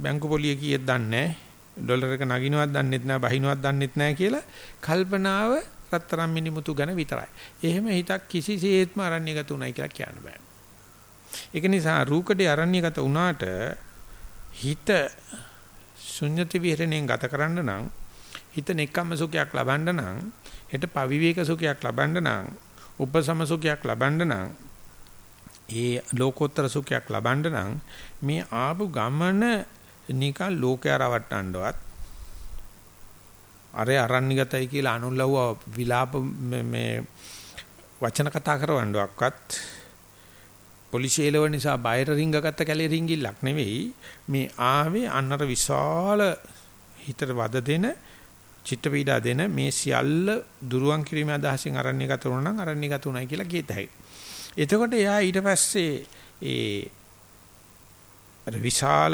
බැංකු පොලිය කීයද දන්නේ ඩොලර් එක නගිනවත් දන්නෙත් නැහැ බහිනවත් දන්නෙත් නැහැ කියලා කල්පනාව රත්තරන් මිනිමුතු ගැන විතරයි. එහෙම හිතක් කිසිසේත්ම අරණ්‍යගත උනායි කියලා කියන්න බෑ. ඒක නිසා රූකඩේ අරණ්‍යගත වුණාට හිත ශුන්‍යති විහරණයෙන් ගත කරන්න නම් හිත නෙක්කම්ම සුඛයක් ලබන්න නම් හිත පවිවේක සුඛයක් ලබන්න නම් උපසම සුඛයක් ලබන්න නම් ඒ ලෝකෝත්තර සුඛයක් ලබන්න නම් මේ ආපු ගමන නිකන් ලෝකය රවට්ටන්නවත් අරේ අරණ්‍යගතයි කියලා අනුල්ලව්ව විලාප මේ වචන කතා කරවන්නවක්වත් පොලිසියලව නිසා බයර රිංගගත්ත කැලේ රිංගිල්ලක් නෙවෙයි මේ ආවේ අන්නර විශාල හිතට වද දෙන චිත්ත පීඩා දෙන මේ සියල්ල දුරුවන් කිරීමේ අදහසින් අරණ්‍යගත වුණා නම් අරණ්‍යගත උනායි කියලා කියතයි. එතකොට එයා ඊට පස්සේ ඒ අර විශාල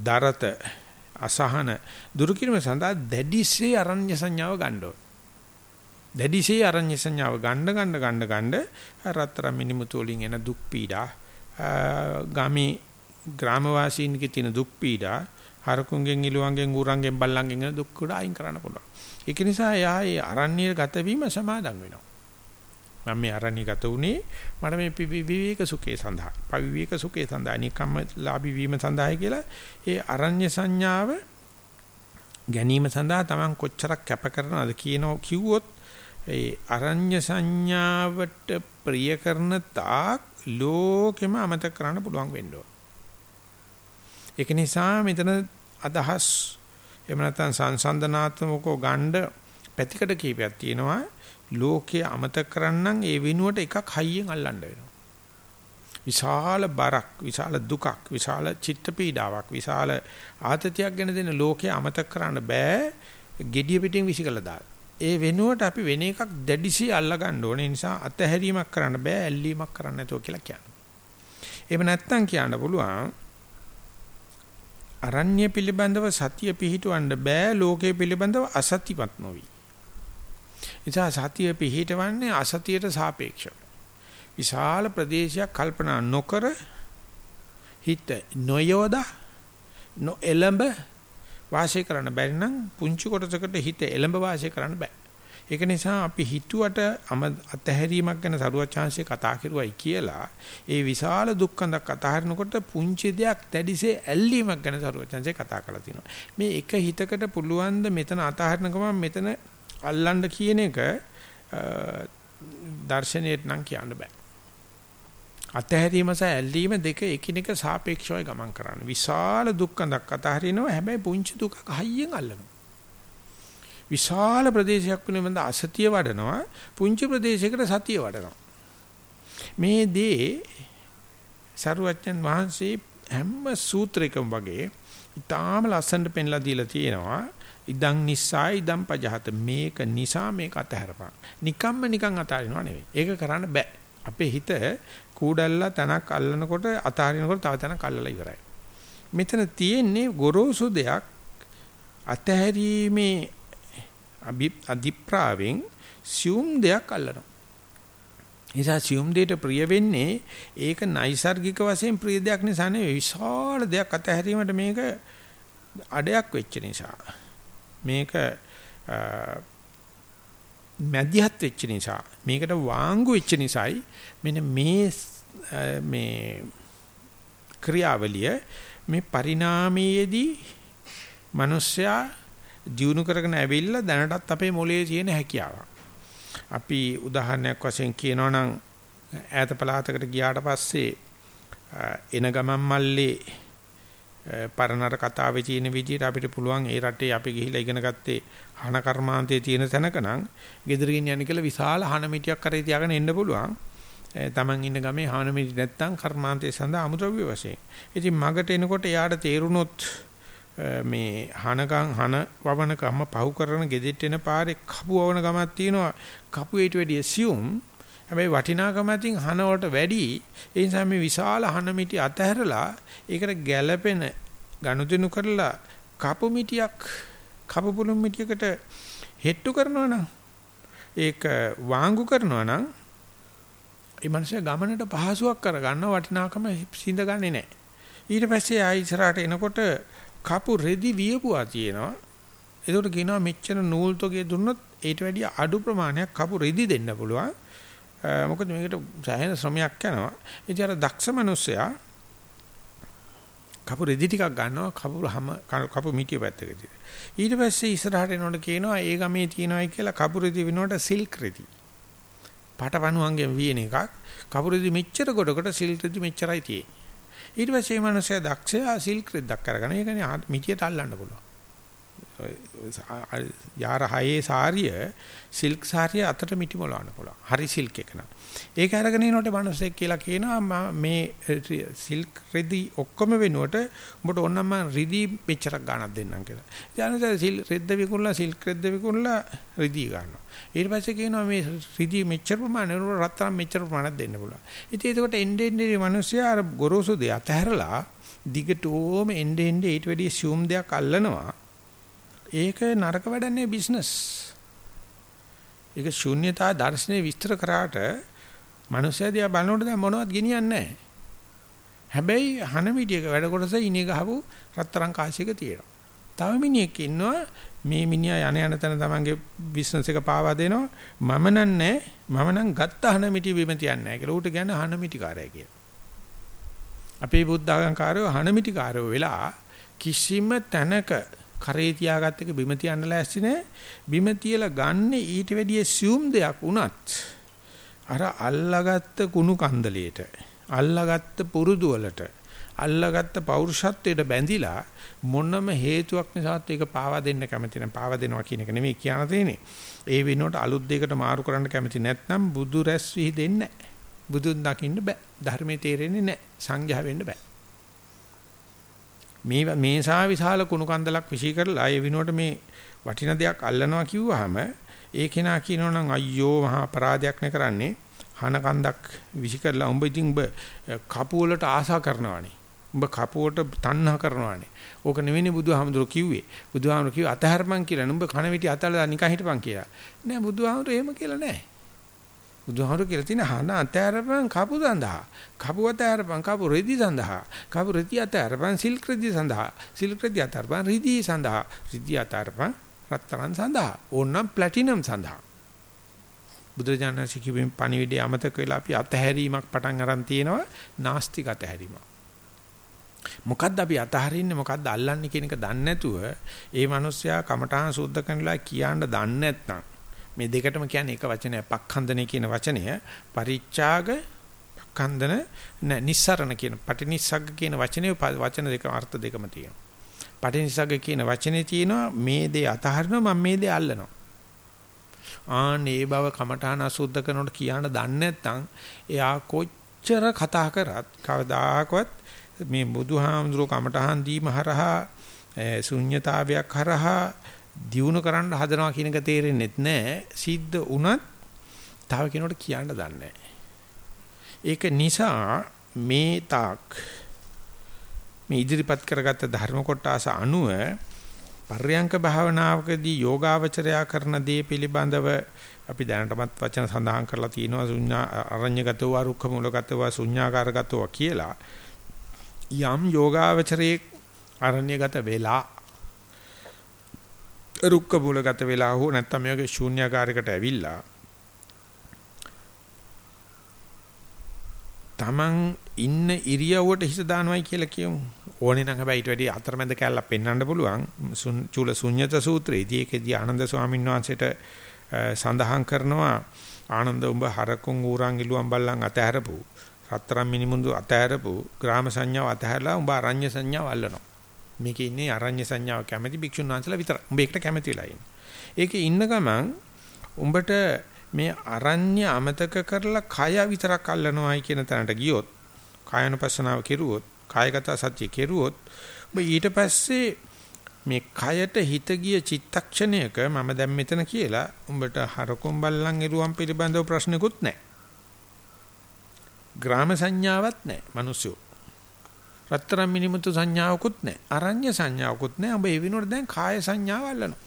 දරත අසහන දුරු කිරීම සඳහා දැඩිසේ අරඤ්‍ය සංඥාව ගන්න ඕන. දැඩිසේ අරඤ්‍ය සංඥාව ගන්න ගන්න ගන්න ගන්න රත්තරන් මිනිමුතු වලින් එන දුක් පීඩා ගාමි ග්‍රාමවාසීන්ගේ තියෙන දුක් පීඩා හරකුන්ගෙන් ඉලුවන්ගෙන් ඌරන්ගෙන් බල්ලන්ගෙන් එන දුක් කුඩ අයින් කරන්න පුළුවන්. ඒක නිසා එයා ඒ අරණ්‍ය ගත වීම සමාදන් වෙනවා. මම මේ අරණ්‍ය ගත උනේ මට මේ විවේක සුඛේ සඳහා. පවිවේක සුඛේ සඳහා නිකම්ම ලාභී වීම සඳහායි කියලා ඒ අරණ්‍ය සංඥාව ගැනීම සඳහා Taman කොච්චරක් කැප කරනවද කියනෝ කිව්වොත් ඒ අරඤ්‍ය සංඥාවට ප්‍රිය කරන තාක් ලෝකෙම අමතක කරන්න පුළුවන් වෙන්න ඕන. ඒක නිසා මෙතන අදහස් එහෙම නැත්නම් සංසන්දනාත්මකව ගණ්ඩ පැතිකඩ කීපයක් තියෙනවා. ලෝකයේ අමතක කරන්නම් ඒ වෙනුවට එකක් හයියෙන් අල්ලන්න වෙනවා. විශාල බරක්, විශාල දුකක්, විශාල චිත්ත පීඩාවක්, විශාල ආතතියක් ගැන දෙන ලෝකයේ අමතක කරන්න බෑ. gediya pitin විසිකලා දාන්න. ඒ වෙනුවට අපි වෙන එකක් දැඩිසි අල්ලා ගන්න ඕනේ. නිසා අතහැරීමක් කරන්න බෑ, ඇල්ලීමක් කරන්න නැතුව කියලා කියනවා. එහෙම නැත්නම් කියන්න පුළුවන් අරණ්‍ය පිළිබඳව සතිය පිහිටවන්න බෑ ලෝකයේ පිළිබඳව අසතිපත් නොවි. නිසා සතිය පිහිටවන්නේ අසතියට සාපේක්ෂව. විශාල ප්‍රදේශයක් කල්පනා නොකර හිත නොයොදා නොඑළඹ වාසය කරන්න බැරි නම් පුංචි කොටසකට හිත එළඹ වාසය කරන්න බෑ. ඒක නිසා අපි හිතුවට අතහැරීමක් ගැන සරුවත් chance කතා කරුවයි කියලා ඒ විශාල දුක්ඛඳක් අතහරිනකොට පුංචි දෙයක් දැඩිසේ ඇල්ලීමක් ගැන සරුවත් chance කතා කරලා තිනවා. මේ එක හිතකට පුළුවන් ද මෙතන අතහරින ගමන් මෙතන අල්ලන්න කියන එක දර්ශනීයට නම් කියන්න බෑ. අතහැරීම සහ ඇල්ලීම දෙක එකිනෙක සාපේක්ෂවයි ගමන් කරන්නේ. විශාල දුක්ඛඳක් අතහරිනවා හැබැයි පුංචි දුකක් හයියෙන් අල්ලනවා. විශාල ප්‍රදේශයක් පිළිබඳ අසතිය වඩනවා පුංචි ප්‍රදේශයකට සතිය වඩනවා මේ දේ සරුවච්චන් වහන්සේ හැම සූත්‍රයකම වගේ ඊටාම ලස්සනට පෙන්ලා දීලා තියෙනවා ඉදං නිසා ඉදං පජහත. මේක නිසා මේක අතහැරපන්. නිකම්ම නිකන් අතාරිනව නෙවෙයි. ඒක කරන්න බෑ. අපේ හිත කූඩල්ලා තනක් අල්ලනකොට අතාරිනකොට තව තනක් අල්ලලා ඉවරයි. මෙතන තියෙන්නේ ගොරෝසු දෙයක් අතහැරීමේ අධිප්‍රාවෙන් සියුම් දෙයක් අල්ලනවා. නිසා සියුම් දෙයට ප්‍රිය වෙන්නේ ඒක නයිසાર્ගික වශයෙන් ප්‍රිය දෙයක් නිසා නෙවෙයි. විශාල දෙයක් අතහැරීමට මේක අඩයක් වෙච්ච නිසා. මේක මැදිහත් වෙච්ච නිසා මේකට වාංගු වෙච්ච නිසායි මෙන්න මේ මේ ක්‍රියාවලිය මේ පරිණාමයේදී මිනිස්සයා දියුණු කරගෙන ඇවිල්ලා දැනටත් අපේ මොලේ තියෙන හැකියාවක්. අපි උදාහරණයක් වශයෙන් කියනවා නම් ඈත පළාතකට ගියාට පස්සේ එන ගමන් මල්ලේ පරණර කතාවේ තියෙන විදිහට අපිට පුළුවන් ඒ රටේ අපි ගිහිලා ඉගෙන ගත්තේ හන කර්මාන්තයේ තියෙන තැනක නම් ගෙදරකින් යන්නේ කියලා විශාල හන මිටියක් කරේ තියාගෙන එන්න පුළුවන්. තමන් ඉන්න ගමේ හන මිටි නැත්තම් කර්මාන්තයේ සඳහා අමුද්‍රව්‍ය වශයෙන්. ඉතින් මගට එනකොට එයාට තේරුනොත් මේ හනකම් හන වවන කම පහු කරන ගෙදෙට්ට එන පාරේ කපු වවන ගමක් තියෙනවා කපු ඊට වැඩි assume හැබැයි වටිනාකම අතින් හන වලට වැඩි ඒ නිසා මේ විශාල හන මිටි අතහැරලා ඒකට ගැළපෙන ගනුදෙනු කරලා කපු මිටියක් කපු පුළුම් මිටියකට හෙට්ටු කරනවා නම් ඒක වාංගු කරනවා නම් ඒ මනුස්සයා ගමනට පහසුවක් කරගන්න වටිනාකම සිඳගන්නේ නැහැ ඊට පස්සේ ආයි ඉස්සරහට එනකොට කපු රෙදි වියපුවා තියෙනවා. ඒකට කියනවා මෙච්චර නූල් තොගේ දුන්නොත් ඊට වැඩිය අඩු ප්‍රමාණයක් කපු රෙදි දෙන්න පුළුවන්. මොකද මේකට සෑහෙන ශ්‍රමයක් යනවා. ඉතින් අර දක්ෂ මිනිස්සයා කපු රෙදි ටිකක් ගන්නවා කපු හැම කපු මිටිය පැත්තකදී. ඊට පස්සේ ඉස්සරහට එනකොට කියනවා ඒ ගමේ තියෙනවායි කියලා කපු රෙදි වෙනකොට සිල්ක් රෙදි. පාටපණුවන්ගෙන් වියන එකක් කපු රෙදි මෙච්චර ගොඩකට සිල්ක් රෙදි මෙච්චරයි තියෙන්නේ. ඊට පස්සේ මේ මිනිස්සයා දක්ෂයා සිල්ක් රෙද්දක් අරගෙන ඒකනේ මිටියට අල්ලන්න පුළුවන්. යාර හයේ සාරිය සිල්ක් සාරිය අතට මිටි මොලවන්න පුළුවන්. හරි සිල්ක් එක නම. ඒක අරගෙන ඉනකොට මිනිස්සෙක් කියලා කියනවා මේ සිල්ක් රෙදි ඔක්කොම වෙනුවට උඹට ඕනනම් මම රිදි මෙච්චරක් ගාණක් දෙන්නම් කියලා. ඊට සිල් රෙද්ද විකුණලා සිල්ක් රෙද්ද විකුණලා රිදි ගන්නවා. ඊට පස්සේ කියනවා මේ රිදි මෙච්චර ප්‍රමාණය රත්තරන් මෙච්චර ප්‍රමාණයක් දෙන්න පුළුවන්. ඉතින් ඒකට එන්නේ එන්නේ මිනිස්සයා අර ගොරෝසු දෙය අතහැරලා දිගටම එන්නේ එන්නේ ඊට වැඩි assume දෙයක් අල්ලනවා. ඒක නරක වැඩන්නේ බිස්නස්. ඒක ශුන්‍යතා දර්ශනේ විස්තර කරාට මනුස්සයා දිහා බලනකොට දැන් මොනවත් ගෙනියන්නේ නැහැ. හැබැයි හන මිටියක වැඩ කොටස ඉනේ ගහපු රත්තරන් කාසියක තියෙනවා. තව මිනිහෙක් ඉන්නවා මේ මිනිහා යන යන තැන තමන්ගේ බිස්නස් එක පාවා දෙනවා. මම නන්නේ මම නම් ගත්ත හන මිටි බිම තියන්නේ නැහැ කියලා. ඌට කියන්නේ හන මිටි කාර්යය කියලා. අපේ බුද්ධ ආගම්කාරයෝ හන මිටි කාර්යෝ වෙලා කිසිම තැනක කරේ තියාගත්ත එක බිම තියන්න ලෑස්ති නැහැ. බිම තියලා ගන්න ඊට වැඩිය assume දෙයක් වුණත් අර අල්ලාගත්ත කුණු කන්දලයට අල්ලාගත්ත පුරුදු වලට අල්ලාගත්ත පෞරුෂත්වයට බැඳිලා මොනම හේතුවක් නිසාත් ඒක පාවා දෙන්න කැමති නැහැ. පාවා දෙනවා කියන එක නෙමෙයි කියන්න තියෙන්නේ. ඒ වෙනුවට අලුත් දෙයකට මාරු කරන්න කැමති නැත්නම් බුදු රැස් විහිදෙන්නේ නැහැ. බුදුන් දකින්න බෑ. ධර්මයේ තේරෙන්නේ නැහැ. සංඝයා වෙන්න බෑ. මේ මේසා විශාල කුණු කන්දලක් විශ්ී කරලා ඒ විනෝඩ මේ වටින දෙයක් අල්ලනවා කිව්වහම ඒ කෙනා කියනවනම් අයියෝ මහා අපරාධයක් නේ කරන්නේ. හන කන්දක් විශ්ී කරලා උඹ ඉතින් උඹ කපු වලට ආසා කරනවානේ. උඹ කපුවට තණ්හා කරනවානේ. ඕක නෙවෙයි බුදුහාමුදුරුවෝ කිව්වේ. බුදුහාමුදුරුවෝ කිව්වේ අතහැරපන් කියලා නුඹ කන විටි අතල්ලා නිකන් හිටපන් කියලා. නෑ බුදුහාමුදුරුවෝ එහෙම කියලා නෑ. බුදුහාමුදුරු කියලා තියෙන හන අතෑරපන් කපු සඳහා කපු අතෑරපන් කපු රෙදි සඳහා කපු රෙදි අතෑරපන් සිල්ක් රෙදි සඳහා. සිල්ක් රෙදි අතෑරපන් රිදි සඳහා. රිදි අතෑරපන් රත්තරන් සඳහා. ඕනම් ප්ලැටිනම් සඳහා. බුදුරජාණන් ශිකිබෙන් පණිවිඩය අමතක වෙලා අපි අතහැරීමක් පටන් අරන් තියෙනවා. නාස්තික අතහැරීමක්. මොකද්ද අපි අතහරින්නේ? මොකද්ද අල්ලන්නේ කියන එක දන්නේ නැතුව ඒ මිනිස්සයා කමඨාන් සුද්ධ කරනලා කියන්න දන්නේ නැත්නම් මේ දෙකටම කියන්නේ එක වචනයක් පක්ඛන්දනේ කියන වචනය පරිච්ඡාග පක්ඛන්දන නිස්සරණ කියන පටිනිස්සග්ග කියන වචනේ වචන දෙක අර්ථ දෙකම තියෙනවා. පටිනිස්සග්ග කියන වචනේ තියෙනවා මේ දේ අතහරිනවා මම මේ දේ අල්ලනවා. ආනේ බව කමඨාන අසුද්ධ කරනකොට කියන්න දන්නේ නැත්නම් එයා කොච්චර කතා කරත් කවදාකවත් මේ බුදුහාමුදුරුවෝ කමඨහන් දීම හරහා ශුන්්‍යතාවයක් හරහා දියුණු කරන්න හදනවා කියන එක තේරෙන්නේ නැහැ. සිද්ධ වුණත් තව කෙනෙකුට කියන්න දන්නේ ඒක නිසා මේ තාක් මේ ඉදිරිපත් කරගත්ත ධර්ම කොටස අනුව පර්යංක භාවනාවකදී යෝගාවචරයා කරන දේ පිළිබඳව අපි දැනටමත් වචන සඳහන් කරලා තියෙනවා. ශුන්‍යා අරඤ්‍යගතව රුක්ඛ මූලගතව ශුන්‍යාකාරගතව කියලා. යම් යෝගාවචරයේ අරණ්‍යගත වෙලා රුක්ක බුලගත වෙලා හෝ නැත්නම් මේ වගේ ශූන්‍යාකාරයකට ඇවිල්ලා Taman ඉන්න ඉරියව්වට හිත දානවයි කියලා කියමු. ඕනේ නම් හැබැයි ඊට වැඩි අතරමැද කැල්ලක් පෙන්වන්න පුළුවන්. චූල ශුන්්‍යත සූත්‍රයේදී ඒකදී ආනන්ද ස්වාමීන් වහන්සේට සඳහන් කරනවා ආනන්ද උඹ හරකුන් ඌරන් ඉලුවන් බල්ලන් අතහැරපු රත්තරන් මිනිමුඳු අතහැරපු ග්‍රාම සංඥාව අතහැරලා උඹ අරඤ්‍ය සංඥාව අල්ලනවා. මේකේ ඉන්නේ අරඤ්‍ය සංඥාව කැමැති භික්ෂුන් වහන්සේලා විතරයි. උඹ ඒකට කැමැති වෙලා ඉන්නේ. ඒකේ ඉන්න ගමන් උඹට මේ අරඤ්‍ය අමතක කරලා කය විතරක් අල්ලනවායි කියන තැනට ගියොත් කායනුපස්සනාව කෙරුවොත් කායගත සත්‍ය කෙරුවොත් ඔබ ඊට පස්සේ මේ කයට හිත ගිය චිත්තක්ෂණයක මම දැන් මෙතන කියලා උඹට හරකොම් බල්ලන් එරුවම් පිළිබඳව ප්‍රශ්නකුත් නැහැ. ග්‍රාම සංඥාවක් නැහැ. මිනිස්සු රත්තරන් මිනිමුතු සංඥාවකුත් නැහැ. අරඤ්‍ය සංඥාවකුත් නැහැ. ඔබ ඒ විනෝඩ දැන් කාය සංඥාව අල්ලනවා.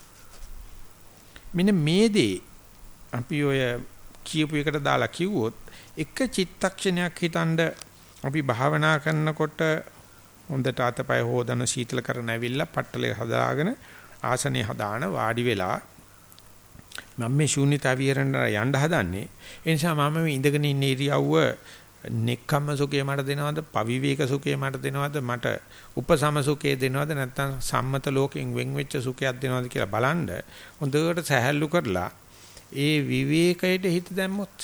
මෙන්න මේ දේ අපි ඔය කියපු එකට දාලා කිව්වොත් එක චිත්තක්ෂණයක් හිතනද අපි භාවනා කරනකොට හොඳට අතපය හොදන සීතල කරන ඇවිල්ලා පట్టලේ හදාගෙන ආසනේ හදාන වාඩි වෙලා මම මේ ශූන්‍යතාව විහරණ යන්න හදන්නේ ඒ නිසා මම මේ ඉඳගෙන ඉන්න ඉරියව්ව නෙක්ඛම්ම සුඛය මට දෙනවද පවිවේක සුඛය මට දෙනවද මට උපසම සුඛය දෙනවද නැත්නම් සම්මත ලෝකෙන් වෙන් වෙච්ච සුඛයක් දෙනවද කියලා බලන්න හොඳට සැහැල්ලු කරලා ඒ විවේකයට හිත දැම්මොත්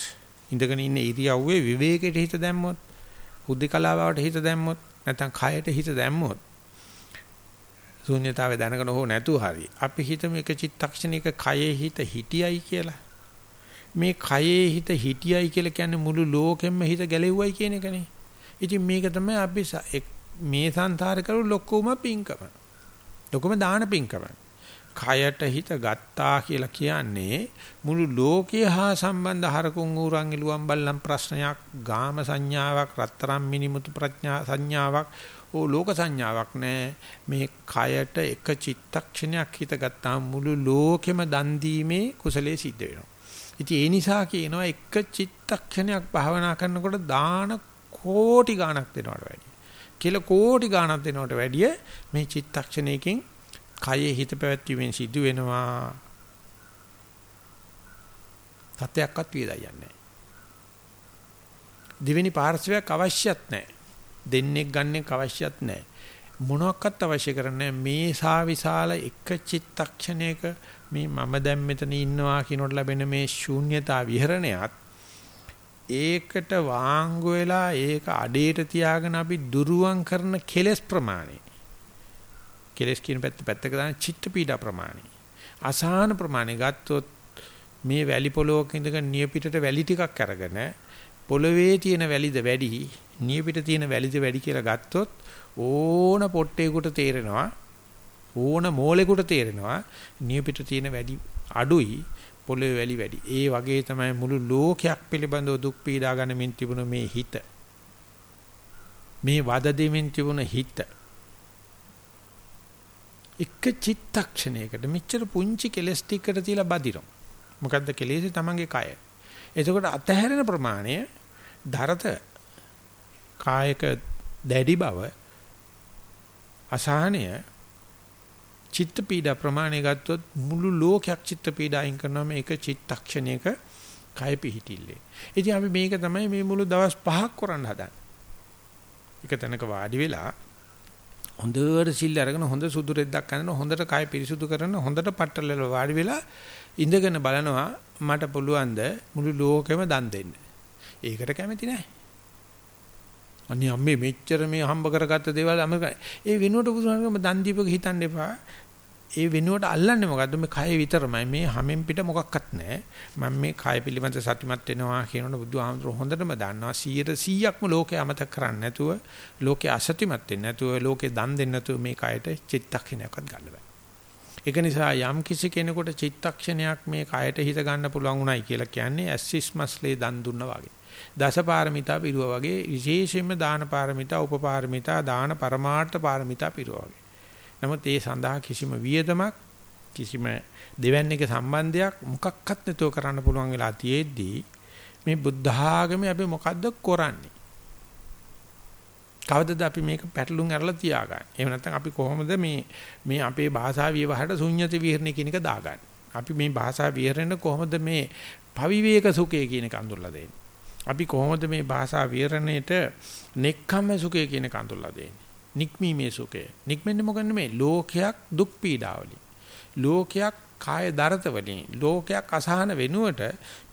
ඉඳගෙන ඉන්න ඉරියව්වේ විවේකයට හිත දැම්මොත් හුද්ධකලාවට හිත දැම්මොත් නැත්නම් කයට හිත දැම්මොත් ශූන්‍යතාවය දැනගෙන හෝ නැතුව හරි. අපි හිතමු එක චිත්තක්ෂණයක කයේ හිත හිටියයි කියලා. මේ කයේ හිත හිටියයි කියලා කියන්නේ මුළු ලෝකෙම හිත ගැලෙව්වයි කියන එකනේ. ඉතින් මේක තමයි අපි මේ සංසාරේ කරු ලොකුම පිංකම. ලොකුම දාන පිංකම. කයට හිත ගත්තා කියලා කියන්නේ මුළු ලෝකය හා සම්බන්ධ හරකුන් ඌරන් එළුවන් බල්ලන් ප්‍රශ්නයක් ගාම සංඥාවක් රත්තරන් මිනිමුතු ප්‍රඥා සංඥාවක් ඕ ලෝක සංඥාවක් නෑ මේ කයට එක චිත්තක්ෂණයක් හිත ගත්තාම මුළු ලෝකෙම දන් දීමේ කුසලයේ සිද්ධ වෙනවා ඉතින් ඒ නිසා කියනවා එක චිත්තක්ෂණයක් භාවනා කරනකොට දාන කෝටි ගණක් දෙනවට වැඩිය කියලා කෝටි ගණක් දෙනවට වැඩිය මේ චිත්තක්ෂණයකින් කයේ හිත පැවැත්වීමෙන් සිදු වෙනවා. තත්යක්වත් වේදයි යන්නේ දෙවෙනි පාර්ශවයක් අවශ්‍යත් නැහැ. දෙන්නෙක් ගන්නෙක් අවශ්‍යත් නැහැ. මොනක්වත් අවශ්‍ය කරන්නේ මේ සා විශාල එක චිත්තක්ෂණයක මේ මම දැන් මෙතන ඉන්නවා කියනකොට ලැබෙන මේ ශූන්‍යතා විහරණයත් ඒකට වාංගු වෙලා ඒක අඩේට තියාගෙන අපි දුරුවන් කරන කෙලෙස් ප්‍රමාණය කෙලස් කියන පැත්ත පැත්තක දාන චිත්ත පීඩා ප්‍රමාණය. අසහන ප්‍රමාණය ගත්තොත් මේ වැලි පොලොවක ඉඳගෙන නියපිටට වැලි ටිකක් අරගෙන පොළවේ තියෙන වැලිද වැඩි නියපිට තියෙන වැලිද වැඩි කියලා ගත්තොත් ඕන පොට්ටේකට තේරෙනවා ඕන මෝලෙකට තේරෙනවා නියපිට තියෙන වැඩි අඩුයි පොළවේ වැලි වැඩි. ඒ වගේ තමයි මුළු ලෝකයක් පිළිබඳව දුක් පීඩා ගන්නමින් තිබුණ මේ හිත. මේ වද දෙමින් තිබුණ හිත. එක චිත්තක්ෂණයකට මෙච්චර පුංචි කෙලස් ටිකට තියලා බදිනවා. මොකද්ද කෙලෙසේ තමන්ගේ කය. එතකොට අතහැරෙන ප්‍රමාණය ධරත කායක දැඩි බව අසහනය චිත්ත පීඩා ප්‍රමාණය ගත්තොත් මුළු ලෝකයක් චිත්ත පීඩායින් කරනවා මේක චිත්තක්ෂණයක කය පිහිටිල්ලේ. ඉතින් අපි මේක තමයි මේ මුළු දවස් පහක් කරන්න හදන්නේ. එක තැනක වාඩි වෙලා හොඳට සිල් අරගෙන හොඳ සුදු රෙද්දක් අඳින හොඳට කය පිරිසුදු කරන හොඳට පట్టල වල වාඩි වෙලා ඉඳගෙන බලනවා මට පුළුවන් ද මුළු ලෝකෙම දන් දෙන්න. ඒකට කැමති නැහැ. අනේ අම්මේ මෙච්චර මේ හම්බ කරගත්ත දේවල් අම ඒ වෙනුවට බුදුහාමරම දන් දීපක හිතන්න එපා. ඒ වෙනුවට අල්ලන්නේ මොකද්ද? මේ කය විතරමයි. මේ හැමෙන් පිට මොකක්වත් නැහැ. මම මේ කය පිළිබඳ සතිමත් වෙනවා කියනකොට බුදුහාමුදුර හොඳටම දන්නවා. 100%ක්ම ලෝකේ අමතක කරන්නේ නැතුව ලෝකේ අසතිමත් වෙන්නේ නැතුව ලෝකේ දන් දෙන්නේ නැතුව මේ කයට චිත්තක්ෂණයක්වත් ගන්න බෑ. ඒක නිසා යම් කිසි කෙනෙකුට චිත්තක්ෂණයක් මේ කයට හිත ගන්න පුළුවන් උනායි කියලා කියන්නේ ඇස්සිස් මස්ලේ දන් දුන්නා වගේ. දසපාරමිතා පිරුවා වගේ විශේෂයෙන්ම දාන පාරමිතා උපපාරමිතා දාන පරමාර්ථ පාරමිතා පිරුවා වගේ. නමුත් ඒ සඳහා කිසිම වියදමක් කිසිම දෙවන්නේක සම්බන්ධයක් මොකක්වත් නැතුව කරන්න පුළුවන් වෙලා තියෙද්දී මේ බුද්ධ ආගමේ අපි මොකද්ද කරන්නේ? කවදද අපි මේක පැටලුම් අරලා තියාගන්නේ? එහෙම නැත්නම් අපි කොහොමද මේ මේ අපේ භාෂා විවහට ශුන්්‍යත විහරණය කියන එක දාගන්නේ? අපි මේ භාෂා විහරණ කොහොමද මේ පවිවේක සුඛය කියන එක අඳුරලා දෙන්නේ? අපි කොහොමද මේ භාෂා විහරණයට නෙක්ඛම්ම සුඛය කියන එක අඳුරලා දෙන්නේ? නික්මීමේ සුඛය. නික්මෙන්නේ මොකද මේ ලෝකයක් දුක් පීඩාවලින්. ලෝකයක් කාය දරත වලින් ලෝකයක් අසහන වෙනුවට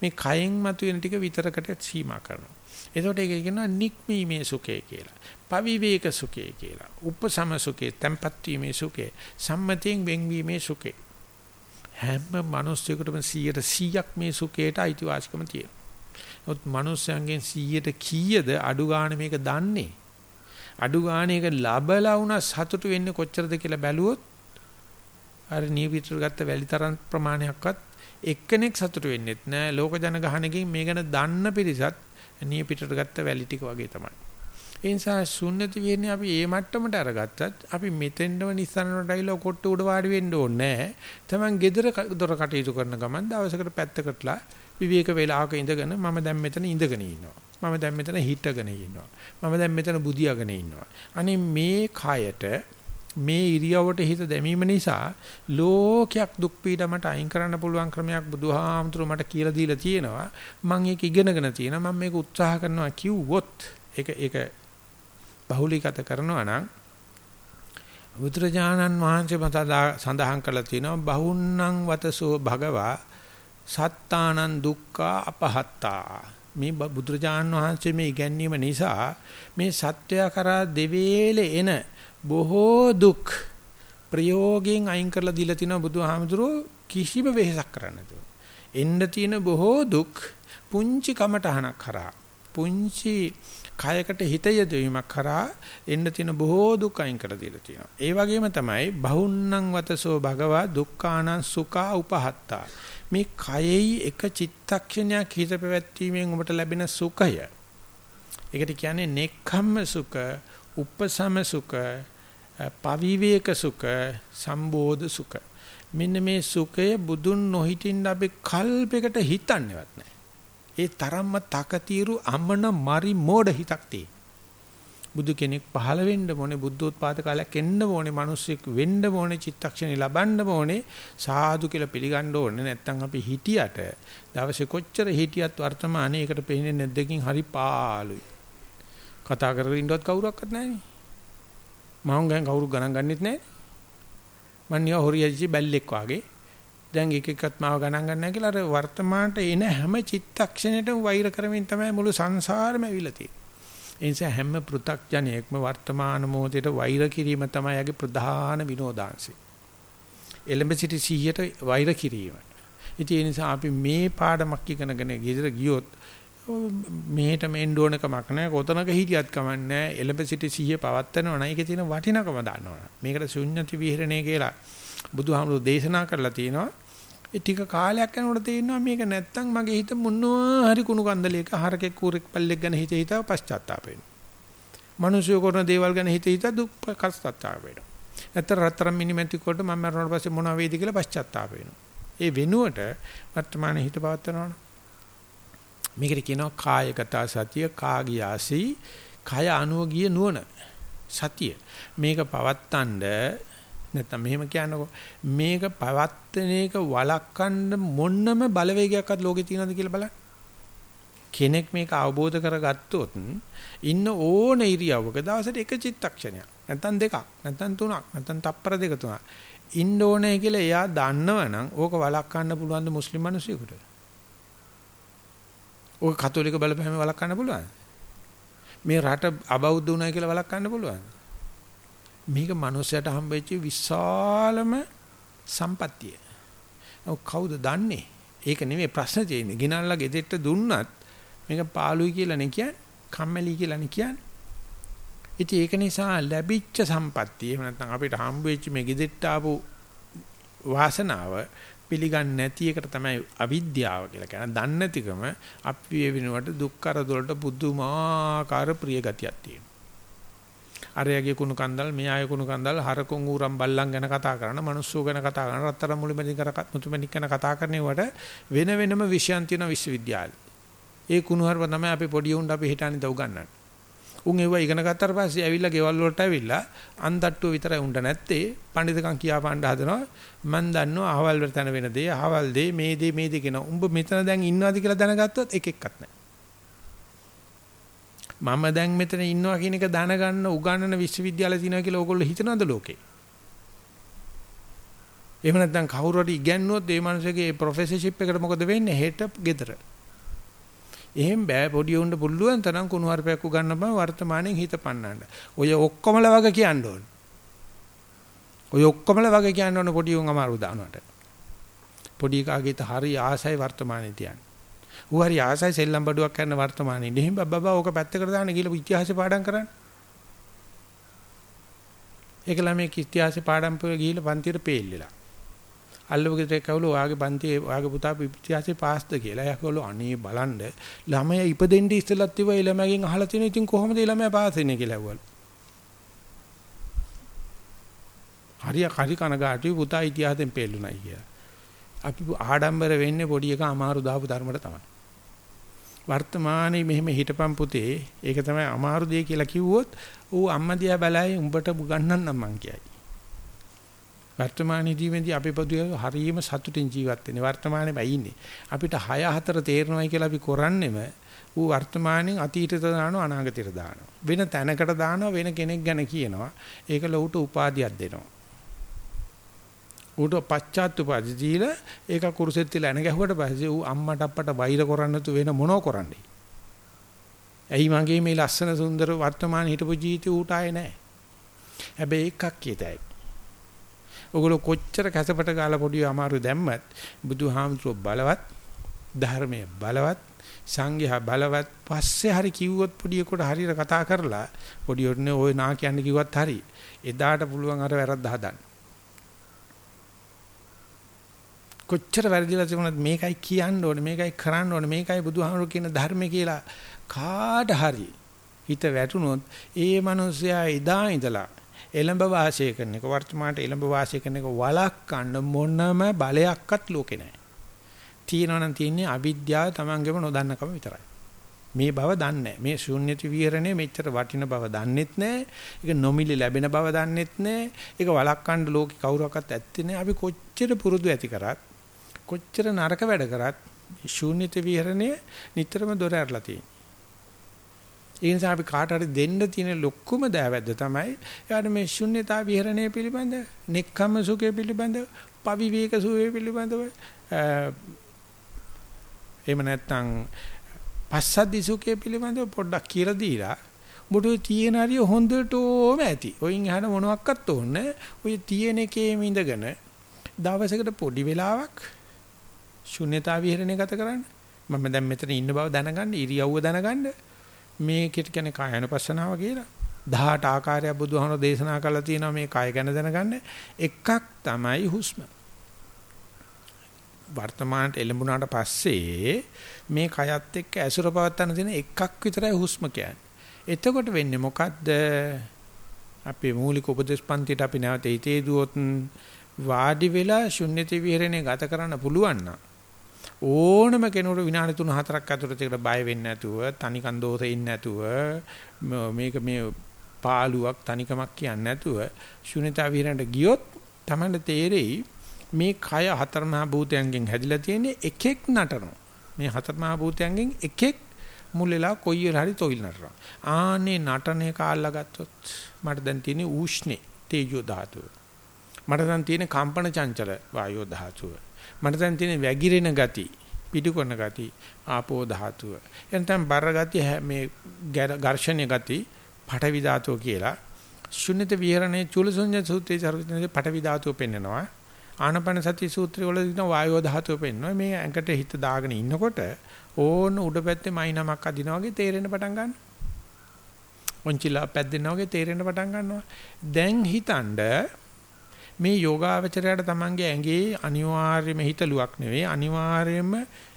මේ කයෙන් මතුවෙන ටික විතරකට සීමා කරනවා. එතකොට ඒක කියනවා නික්මීමේ සුඛය කියලා. පවිවේක සුඛය කියලා. උපසම සුඛය, tempat වීමේ සුඛය, සම්මතයෙන් වෙන්වීමේ සුඛය. හැම මිනිස්සෙකුටම 100%ක් මේ සුඛයට අයිතිවාසිකම තියෙනවා. නමුත් මිනිස්යන්ගෙන් 100ට කීයද අඩු ගන්න මේක දන්නේ? අඩු ගාණේක ලබලා වුණා සතුටු වෙන්නේ කොච්චරද කියලා බැලුවොත් අර නීවිතර ගත්ත වැලිතරන් ප්‍රමාණයක්වත් එක්කෙනෙක් සතුටු වෙන්නෙත් නෑ ලෝක ජනගහනකින් මේ ගැන දන්න පිරිසත් නීපිටට ගත්ත වැලි ටික වගේ තමයි. ඒ නිසා ශුන්‍යති වෙන්නේ අපි ඒ මට්ටමට අරගත්තත් අපි මෙතෙන්දම නිස්සනනට ඇවිල්ලා කොට්ට උඩ වාඩි වෙන්න ඕනේ නෑ. Taman gedara දොර කටයුතු කරන ගමන් දවසකට පැත්තකටලා විවේක වේලාවක ඉඳගෙන මම දැන් මෙතන ඉඳගෙන ඉන්නවා. මම දැන් මෙතන හිටගෙන ඉන්නවා. මම දැන් මෙතන බුදියාගෙන ඉන්නවා. අනේ මේ කයට මේ ඉරියවට හිත දැමීම නිසා ලෝකයක් දුක් පීඩමට අයින් කරන්න පුළුවන් ක්‍රමයක් බුදුහාමුදුරුවෝ මට කියලා දීලා තියෙනවා. මම ඒක ඉගෙනගෙන තියෙනවා. මම මේක උත්සාහ කරනවා කිව්වොත් ඒක ඒක බහුලීගත කරනවා නම් බුදුරජාණන් වහන්සේ මත සඳහන් කළා තියෙනවා බහුන්නං වතසෝ භගවා සත්තානං දුක්ඛා අපහත්තා මේ බුදුරජාන් වහන්සේ මේ ඉගැන්වීම නිසා මේ සත්‍යය කරා දෙවේලේ එන බොහෝ දුක් ප්‍රයෝගයෙන් අයින් කරලා දීලා තිනවා බුදුහාමුදුරුවෝ කිසිම වෙහෙසක් කරන්නේ නැතුව. එන්න තියෙන බොහෝ දුක් පුංචි කමටහනක් කරා පුංචි කයකට හිත යොදවීමක් කරා එන්න තියෙන බොහෝ දුක් අයින් කර දීලා තියෙනවා. ඒ වගේම තමයි බහුන්නං වතසෝ භගවා දුක්ඛානං සුඛා උපහත්තා. මේ කයෙහි එක චිත්තක්ෂණයක් හිත පැවැත්වීමෙන් ඔබට ලැබෙන සුඛය. ඒකට කියන්නේ නෙක්ඛම්ම සුඛ, උපසම සුඛ, පවිවේක සුඛ, සම්බෝධ සුඛ. මෙන්න මේ සුඛය බුදුන් නොහිටින්න අපි කල්පයකට හිතන්නේවත් නැහැ. ඒ තරම්ම තකතිරු අමන මරි මෝඩ හිතක් තියෙන. බුදු කෙනෙක් පහළ වෙන්න ඕනේ බුද්ධෝත්පාද කාලයක් එන්න ඕනේ මිනිස්සෙක් වෙන්න ඕනේ චිත්තක්ෂණي ලබන්න ඕනේ සාදු කියලා පිළිගන්න ඕනේ. නැත්නම් අපි හිටියට දවසේ කොච්චර හිටියත් වර්තමානයේ ඒකට පේන්නේ නැද්දකින් හරි පාළුයි. කතා කරගෙන ඉන්නවත් කවුරක්වත් නැහැනේ. මම ගන් කවුරු ගණන් ගන්නෙත් නැහැ මං නිය හොරියජි බැල්ලෙක් වාගේ. දැන් එක එකත් මාව ගණන් ගන්න නැහැ කියලා අර වර්තමානට එන හැම චිත්තක්ෂණයටම වෛර කරමින් තමයි මුළු සංසාරෙම ඇවිල්ලා තියෙන්නේ. ඒ නිසා හැම පෘ탁ජනයෙක්ම වර්තමාන මොහොතේට වෛර කිරීම තමයි යගේ ප්‍රධාන විනෝදාංශය. එලෙඹ සිටි සිහියට වෛර කිරීම. ඉතින් ඒ නිසා අපි මේ පාඩමක් ඉගෙනගෙන ගෙදර ගියොත් මෙහෙට මෙන්න ඕන කමක් නැහැ. කොතනක හිටියත් කමක් නැහැ. එලෙඹ සිටි සිහිය පවත්නවා නම් ඒකේ තියෙන වටිනකම දන්නවා. මේකට ශුන්‍යති විහෙරණය කියලා බුදුහාමුදුරු දේශනා කරලා තියෙනවා. ඒ ටික කාලයක් යනකොට තේරෙනවා මේක නැත්තම් මගේ හිත මොනවා හරි කුණු කන්දලයක හරකෙක් කූරෙක් පල්ලෙක් ගැන හිත හිතා පශ්චාත්තාප වෙනවා. මිනිස්සු කරන දේවල් ගැන හිත හිතා දුක් පශ්චාත්තාප වෙනවා. නැත්නම් රත්තරන් මිනිමැටි කොට මම මරණයට පස්සේ මොනවා වේද කියලා පශ්චාත්තාප වෙනවා. ඒ වෙනුවට වර්තමාන හිත පවත්වනවනේ. මේකට කියනවා කායගත සතිය කාගියාසි කය අනුව ගිය නුවණ සතිය. මේක පවත්තන්න නැත්නම් මෙහෙම කියන්නකෝ. මේක පවත්තන එක වළක්වන්න මොන්නම බලවේගයක්වත් ලෝකේ තියෙනවද කියලා බලන්න. කෙනෙක් මේක අවබෝධ කරගත්තොත් ඉන්න ඕන ඉරියව්වක දවසට එක චිත්තක්ෂණයක්. නැත්නම් දෙකක් නැත්නම් තුනක් නැත්නම් තප්පර දෙක තුනක්. ඉන්න ඕනේ කියලා එයා දන්නවනම් ඕක වළක්වන්න පුළුවන් ද මුස්ලිම් මිනිසෙකුට? ඕක කතෝලික බලපෑම වළක්වන්න පුළුවන් මේ රට අබෞද්ධ උනායි කියලා වළක්වන්න පුළුවන් මේක මනුස්සයට හම්බෙච්ච විශාලම සම්පත්තිය. ඔව් කවුද දන්නේ? ඒක නෙමෙයි ප්‍රශ්න තියෙන්නේ. ගිනල්ලා ගෙදෙට්ට දුන්නත් මේක පාළුයි කියලා නේ කියන්නේ. කම්මැලි කියලා නේ කියන්නේ. ඉතින් ඒක නිසා ලැබිච්ච සම්පත්තිය එහෙම නැත්නම් අපිට හම්බෙච්ච මේ ගෙදෙට්ට ආපු වාසනාව පිළිගන්නේ නැති එකට තමයි අවිද්‍යාව කියලා කියන්නේ. දන්නේ නැතිකම අපි ඒ වෙනුවට දුක් කරදොලට පුදුමාකාර ප්‍රිය ගතියක් තියෙනවා. අරයාගේ කුණු කන්දල් මෙයාගේ කුණු කන්දල් හරකුන් ඌරම් බල්ලන් ගැන කතා කරන මිනිස්සු ගැන කතා කරන රත්තරන් මුලිමැදි කර මුතුමැණික් ගැන කතා කරනවට වෙන වෙනම විෂයන් තියෙන විශ්වවිද්‍යාල. ඒ කුණු හරප තමයි අපි පොඩි උන්ට අපි හිටානේ ද උගන්නන්නේ. උන් ඒව ඉගෙන ගත්තාට පස්සේ ඇවිල්ලා ගෙවල් වලට ඇවිල්ලා අන්තට්ටුව විතරයි උන්ට නැත්තේ පඬිතුකම් කියා පාණ්ඩ හදනවා මම දන්නවා අහවල් වල තන වෙන දේ අහවල් දේ මේ දේ මේ දේ කියන උඹ මෙතන දැන් ඉන්නවද කියලා දැනගත්තොත් එක එක්කත් නැහැ මම දැන් මෙතන ඉන්නවා කියන එක දැනගන්න උගන්නන විශ්වවිද්‍යාල තියෙනවා කියලා ඕගොල්ලෝ හිතනවද ලෝකේ? එහෙම නැත්නම් කවුරු හරි ඉගැන්නුවොත් ඒ මනුස්සයාගේ ප්‍රොෆෙසර්ෂිප් එකට මොකද වෙන්නේ? හෙට ගෙදර. එහෙම බෑ පොඩි උන්ට පුළුවන් තරම් කුණු හarpයක් උගන්න බෑ වර්තමානයේ හිත පන්නන්න. ඔය ඔක්කොමල වගේ කියන්න ඕන. ඔය ඔක්කොමල වගේ කියන්න ඕන පොඩි උන් අමාරු දානවට. පොඩි කාගේත හරි ආසයි වර්තමානයේ තියන්න. ඌ හරි ආසයි සෙල්ලම් බඩුවක් කරන වර්තමානයේ. එහෙනම් බබ්බා ඕක පැත්තකට දාන්න කියලා ඉතිහාසෙ පාඩම් කරන්න. ඒක ළමයි ඉතිහාසෙ පාඩම් පොය ගිහිල්ලා පන්තියට පෙල්ලෙලා. අල්ලවගේ තේකවලු ඔයාගේ පන්තියේ ඔයාගේ පුතා ඉතිහාසෙ පාස්ද කියලා. එයාකවලු අනේ බලන්න ළමයා ඉපදෙන්න ඉස්සෙල්ලත් ඉව ළමයාගෙන් අහලා තියෙන ඉතින් කොහොමද ළමයා පාස් වෙන්නේ කියලා ඇහුවලු. හරිය හරි කනගාටුයි පුතා ඉතිහාසෙන් පෙල්ලුණයි කියලා. අපි ආඩම්බර වෙන්නේ පොඩි එක අමාරු දාපු ධර්මයට තමයි. වර්තමානයේ මෙහෙම හිටපම් පුතේ ඒක තමයි අමාරු දෙය කියලා කිව්වොත් ඌ අම්මා දිහා බලයි උඹට ගන්නන්නම් මං කියයි. වර්තමානයේදී මෙදී අපි පොදුවේ හරීම සතුටින් ජීවත් වෙන්නේ වර්තමානයේ බයි අපිට 6 4 තේරෙනවයි කියලා අපි කරන්නේම ඌ වර්තමානයේ අතීතයට දානවා අනාගතයට දානවා. වෙන තැනකට දානවා වෙන කෙනෙක් ගැන කියනවා. ඒක ලොවට උපාධියක් දෙනවා. ඌට පශ්චාත් උපාධි දීලා ඒක කුරුසෙත් තියලා එන ගැහුවට පස්සේ ඌ අම්මට අප්පට වෛර කරන්න තු වෙන මොනෝ කරන්නේ. ඇයි මගේ මේ ලස්සන සුන්දර වර්තමාන හිටපු ජීවිතේ ඌට ආයේ නැහැ. හැබැයි එකක් කියතයි. ඔගොල්ලෝ කොච්චර කැසපට ගාලා පොඩි අමාරු දැම්මත් බුදුහාමුදුරුවෝ බලවත් ධර්මයේ බලවත් සංඝයා බලවත් පස්සේ හරි කිව්වොත් පොඩියෙකුට හරියට කතා කරලා පොඩියෙකුනේ ওই නා කියන්නේ කිව්වත් හරි එදාට පුළුවන් අර වැරද්ද හදන්න කොච්චර වැරදිලා තිබුණත් මේකයි කියන්න ඕනේ මේකයි කරන්න ඕනේ මේකයි බුදුහාමුදුරු කියන ධර්මය කියලා කාට හරි හිත වැටුනොත් ඒ මිනිසයා එදා ඉඳලා එළඹ වාසය කරන එක වර්තමානට එළඹ වාසය කරන එක වළක්වන්න මොනම බලයක්වත් ලෝකේ නැහැ. තියෙනවා නම් තියෙන්නේ අවිද්‍යාව Tamangema නොදන්නකම විතරයි. මේ බව දන්නේ මේ ශූන්‍යති විහරණය මෙච්චර වටින බව දන්නෙත් නැහැ. ඒක නොමිලි ලැබෙන බව දන්නෙත් නැහැ. ඒක වළක්වන්න ලෝකේ කවුරක්වත් ඇත්තේ නැහැ. අපි කොච්චර පුරුදු ඇති කරත් කොච්චර නරක වැඩ කරත් ශූන්‍යති විහරණය නිතරම දොර ඇරලා තියෙනවා. ඒ නිසා අපි කාට හරි දෙන්න තියෙන ලොකුම දෑවැද්ද තමයි එයාට මේ ශුන්්‍යතා විහරණය පිළිබඳ, නෙක්ඛම්ම සුඛය පිළිබඳ, පවිවේක සුඛය පිළිබඳව එහෙම නැත්නම් පස්සද්ධි සුඛය පිළිබඳව පොඩ්ඩක් කියලා දීලා උඹට ඔය තියෙන හරිය හොඳටම ඇති. ඔයින් එහාට මොනවත් ඕනේ ඔය තියෙන එකේම ඉඳගෙන දවසකට පොඩි වෙලාවක් ශුන්‍යතා විහරණය ගත කරන්න. මම දැන් මෙතන ඉන්න බව දැනගන්න, ඉරියව්ව දැනගන්න. මේකට කියන්නේ කායනුපස්සනාව කියලා. 18 ආකාරයක් බුදුහමෝ දේශනා කළා තියෙනවා මේ කය ගැන දැනගන්න. එකක් තමයි හුස්ම. වර්තමානට එළඹුණාට පස්සේ මේ කයත් එක්ක ඇසුර පවත්තන තියෙන එකක් විතරයි හුස්ම කියන්නේ. එතකොට වෙන්නේ මොකද්ද? අපේ මූලික උපදේශ පන්තියට අපි නැවත හිතේ දුවොත් වාඩි වෙලා ශුන්්‍යති විහරණය ගත කරන්න පුළුවන් නම් ඕනම කෙනෙකුට විනාඩි 3-4ක් ඇතුළත ඒකට බය වෙන්නේ නැතුව තනිකන් දෝෂෙින් නැතුව මේක මේ පාළුවක් තනිකමක් කියන්නේ නැතුව ශුන්‍යතා විහරණයට ගියොත් තමයි තේරෙයි මේ කය හතර මහා භූතයන්ගෙන් හැදිලා තියෙන්නේ එකෙක් නටනවා. මේ හතර මහා භූතයන්ගෙන් එකෙක් මුල්ලලා කොයි වෙලාව හරි තොইল නටනවා. ආනේ නටනේ කාල්ලා ගත්තොත් මට දැන් තියෙන්නේ ඌෂ්ණේ තේජෝ ධාතුව. මට දැන් තියෙන්නේ කම්පන චංචල වායෝ ධාතුව. මට දැන් තියෙන වැగిරෙන ගති පිටු කරන ගති ආපෝ ධාතුව. එතෙන් බර ගති මේ ඝර්ෂණීය ගති පඨවි ධාතුව කියලා. ශුන්්‍යත විහරණේ චුලසුඤ්ඤ සූත්‍රයේ සර්වඥයේ පඨවි ධාතුව පෙන්නනවා. ආනපන සති සූත්‍රය වල දින වායෝ ධාතුව පෙන්වනවා මේ ඇඟට හිත දාගෙන ඉන්නකොට ඕන උඩ පැත්තේ මයිනමක් අදිනා වගේ තේරෙන්න පටන් ගන්නවා. ඔන්චිලා පැද්දෙනා වගේ තේරෙන්න පටන් ගන්නවා. දැන් හිතනද මේ යෝගාවචරයට තමන්ගේ ඇඟේ අනිවාර්යයෙන්ම හිතලුවක් නෙවෙයි අනිවාර්යයෙන්ම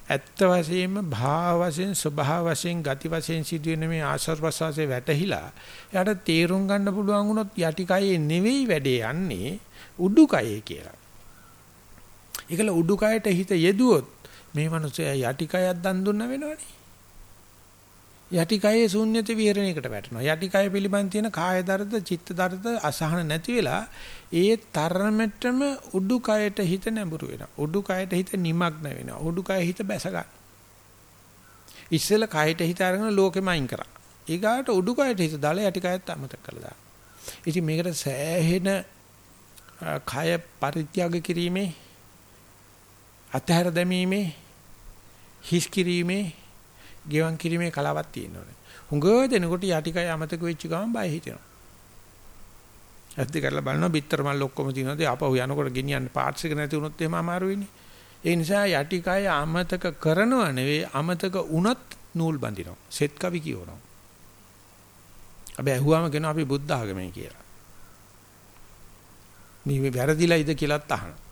ඇත්ත වශයෙන්ම භාව වශයෙන් ස්වභාව වශයෙන් ගති වශයෙන් සිදුවෙන මේ ආශ්‍රව ප්‍රසවාසයේ වැටහිලා එයාට තේරුම් ගන්න පුළුවන් වුණොත් යටිකයේ නෙවෙයි වැඩේ යන්නේ උඩුකයේ කියලා. ඒකල උඩුකයට හිත යෙදුවොත් මේ මිනිස්සයා යටිකයක් දන් දුන්න වෙනවනේ. යටිකයේ ශූන්‍යත විහරණයකට වැටෙනවා. යටිකය පිළිබඳ තියෙන කාය දරද, චිත්ත දරද අසහන නැති වෙලා ඒ තරමටම උඩුකයට හිත නැඹුරු වෙනවා. උඩුකයට හිත නිමග්න වෙනවා. උඩුකය හිත බැස ගන්න. ඉස්සෙල්ලා කයට හිත අරගෙන ලෝකෙම අයින් කරා. ඊගාට උඩුකයට හිත දාලා යටිකයත් අමතක කළා දාන්න. ඉතින් මේකට සෑහෙන කය පරිත්‍යාග කිරීමේ අතහැර දැමීමේ හිස් කිරීමේ ගෙවන් කිරීමේ කලාවක් තියෙනවනේ. හුඟ දෙනකොට යටිකය අමතක වෙච්ච ගමන් බය හිතෙනවා. ඇත්ත කරලා බලනවා බිත්තර මල් ඔක්කොම තියෙනවාද ආපහු යනකොට ගෙනියන්න පාර්ට්ස් එක නැති වුණොත් එහෙම අමාරු වෙන්නේ. ඒ නිසා යටිකය අමතක කරනව නෙවෙයි අමතක වුණත් නූල් බඳිනවා. සෙත් කවි කියවනවා. අපි ඇහුවාම කියනවා අපි බුද්ධ ආගමයි කියලා. මේ වැරදිලායිද කියලාත් අහනවා.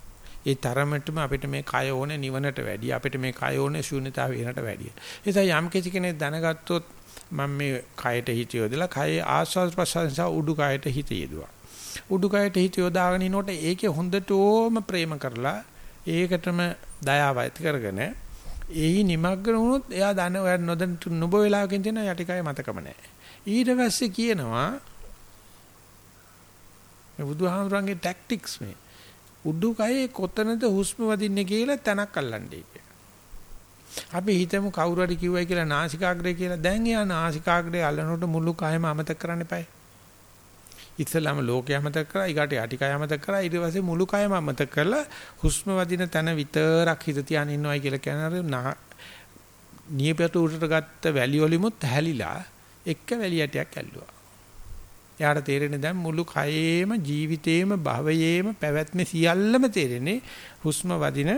ඒ තරමටම අපිට මේ කය ඕනේ නිවනට වැඩිය අපිට මේ කය ඕනේ ශූන්‍යතාව වෙනට වැඩිය. ඒ නිසා යම් කිසි කෙනෙක් දැනගත්තොත් මම මේ කයට හිත යොදලා කයේ ආස්වාද ප්‍රසංස උඩු කයට හිත යොදුවා. උඩු කයට හිත යොදාගෙන ඉනකොට ඒකේ හොඳටම ප්‍රේම කරලා ඒකටම දයාව ඇති කරගෙන එහි නිමග්න වුණොත් එයා දන ඔය නොදැන නුඹ වෙලාවකින් තියෙන යටිකය මතකම නැහැ. ඊට පස්සේ කියනවා මේ බුදුහාමුදුරන්ගේ ටැක්ටික්ස් මේ උඩුකයේ කොතනද හුස්ම වදින්නේ කියලා තැනක් අල්ලන්නේ කියලා. අපි හිතමු කවුරු හරි කිව්වයි කියලා නාසිකාග්‍රය කියලා. දැන් එයා නාසිකාග්‍රය අල්ලනකොට මුළු කයම අමතක කරන්න එපායි. ඉස්සලාම ලෝකය අමතක කරා, ඊගාට යටිකය අමතක කරා, ඊට පස්සේ මුළු කයම අමතක කරලා හුස්ම වදින තැන විතරක් හිත තියාගෙන ඉන්නවයි කියලා කියන නියපත උඩට ගත්ත වැලි වලිමුත් හැලිලා එක වැලි යටයක් ඇල්ලුවා. එයාට තේරෙන්නේ දැන් මුළු කයේම ජීවිතේම භවයේම පැවැත්ම සියල්ලම තේරෙන්නේ හුස්ම වදින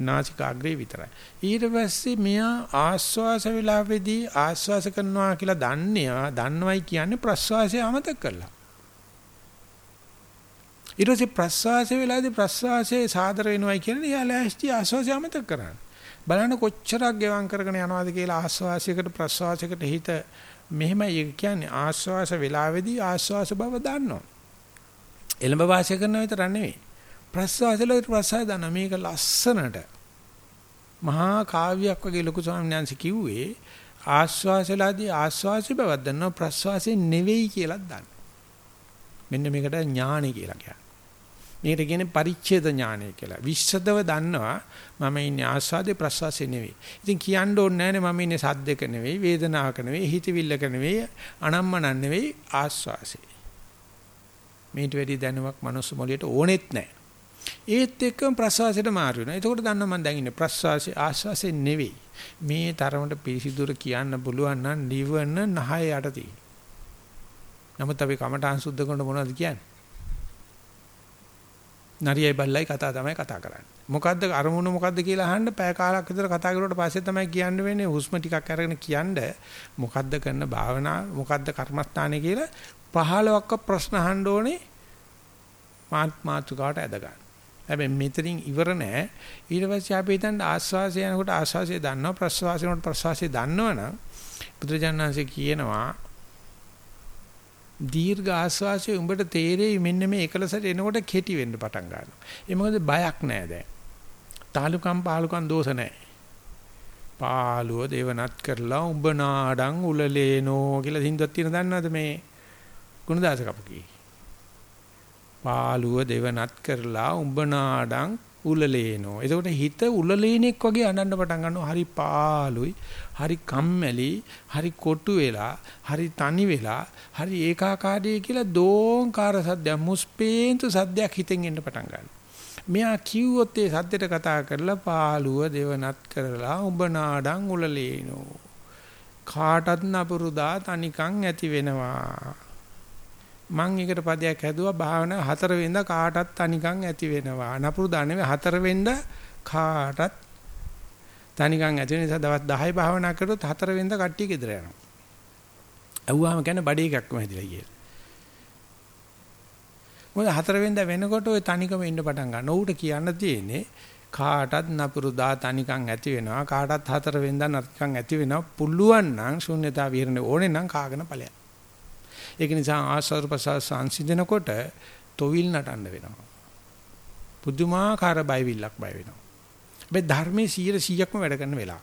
නාසිකාග්‍රේ විතරයි. ඊට පස්සේ මෙයා ආස්වාස වේලාවේදී ආස්වාස කරනවා කියලා දන්නේ දන්නවයි කියන්නේ ප්‍රස්වාසය අමතක කරලා. ඊට පස්සේ ප්‍රස්වාස වේලාවේදී ප්‍රස්වාසයේ සාදර වෙනවයි කියන්නේ එයා ලෑස්ති ආස්වාසය අමතක කරන්නේ. බලන්න කොච්චරක් ගෙවම් කරගෙන යනවාද කියලා ආස්වාසයකට ප්‍රස්වාසයකට හිත මෙහෙමයි කියන්නේ ආස්වාස වේලාවේදී ආස්වාස බව දන්නවා. එළඹ වාසය කරන විතර නෙවෙයි. ප්‍රස්වාසවල ප්‍රස්වාස දන්න මේක ලස්සනට මහා කාව්‍යයක් වගේ ලොකු ස්වාමීන් වහන්සේ කිව්වේ ආස්වාසලාදී ආස්වාසි බවක් දන්නවා ප්‍රස්වාසය නෙවෙයි කියලා දන්න. මෙන්න මේකට ඥානෙ කියලා කියන්නේ. මේකට කියන්නේ පරිච්ඡේද ඥානය කියලා. විශ්සදව දන්නවා මම ඉන්නේ ආස්වාදේ ප්‍රසවාසයේ නෙවෙයි. ඉතින් කියන්න ඕනේ නැහැ මම ඉන්නේ සද්දක නෙවෙයි, වේදනාවක නෙවෙයි, හිතවිල්ලක නෙවෙයි, අනම්මනන් නෙවෙයි ආස්වාසේ. මේට වැඩි දැනුමක් මනුස්ස මොළියට ඕනෙත් නැහැ. ඒත් එක්කම ප්‍රසවාසයට මාරු වෙනවා. එතකොට දන්නවා මම දැන් ඉන්නේ ප්‍රසවාසයේ ආස්වාසේ නෙවෙයි. මේ තරමට පිරිසිදුර කියන්න පුළුවන් නම් නිවන නහය යට තියෙනවා. නමුත් අපි කමඨාන් සුද්ධ කරනකොට මොනවද කියන්නේ? නරියයි බල්ලයි කතා තමයි කතා කරන්නේ. මොකද්ද අරමුණ මොකද්ද කියලා අහන්න පැය කාලක් විතර කතා කරුවට පස්සේ තමයි කියන්න වෙන්නේ හුස්ම ටිකක් අරගෙන කියන්න මොකද්ද කරන භාවනා මොකද්ද කර්මස්ථානේ කියලා 15ක් ප්‍රශ්න අහන්න ඕනේ මාත් මාතුකාට ඇද ගන්න. හැබැයි මෙතනින් ඉවර නෑ. ඊට පස්සේ අපි හිතන්න ආස්වාසය යනකොට ආස්වාසය දන්නවා ප්‍රස්වාසය යනකොට ප්‍රස්වාසය දන්නවනම් බුදුරජාණන්සේ කියනවා දීර්ඝ ආස්වාසිය උඹට තේරෙයි මෙන්න මේ එකලසට එනකොට කෙටි වෙන්න පටන් ගන්නවා. ඒ මොකද බයක් නැහැ දැන්. තාලුකම් පාලුකම් දෝෂ නැහැ. පාළුව දේවනත් කරලා උඹ නාඩං උලලේනෝ කියලා හින්දුවක් තියෙන දන්නවද මේ ගුණදාස කපුගේ. පාළුව දේවනත් කරලා උඹ නාඩං උලලේනෝ. එතකොට හිත උලලේනෙක් වගේ අනන්න පටන් ගන්නවා. හරි පාළුයි, හරි කම්මැලි, හරි කොටු වෙලා, හරි තනි වෙලා, හරි ඒකාකාරී කියලා දෝංකාර සද්දයක්, මුස්පේන්තු සද්දයක් හිතෙන් එන්න පටන් ගන්නවා. මෙයා කිව්වොත් ඒ සද්දෙට කතා කරලා පාළුව දෙවනත් කරලා උඹ නාඩං උලලේනෝ. කාටත් නපුරුදා තනිකන් ඇති වෙනවා. මම එකට පදයක් හැදුවා භාවනා හතර වෙනිදා කාටත් තනිකන් ඇති වෙනවා. නපුරු දාන්නේ හතර වෙනිදා කාටත් තනිකන් ඇති වෙන නිසා දවස් 10 භාවනා කරොත් හතර වෙනිදා කට්ටිය ගෙදර යනවා. ඇව්වාම කියන්නේ බඩේ එකක්ම හැදිලා කියලා. මොකද හතර වෙනිදා වෙනකොට ওই තනිකම ඉන්න පටන් ගන්න. ඌට කියන්න තියෙන්නේ කාටත් නපුරු දා තනිකන් ඇති වෙනවා. කාටත් හතර වෙනිදා නරිකන් ඇති වෙනවා. පුළුවන් නම් ශුන්‍යතාව විහරණය ඕනේ නම් කාගෙන ඵලයක්. ඒක නිසා ආස්වාද ප්‍රසාර සංසිඳනකොට තොවිල් නටන්න වෙනවා. පුදුමාකාර බයවිල්ලක් බය වෙනවා. මේ ධර්මයේ 100%ක්ම වැඩ කරන වෙලාව.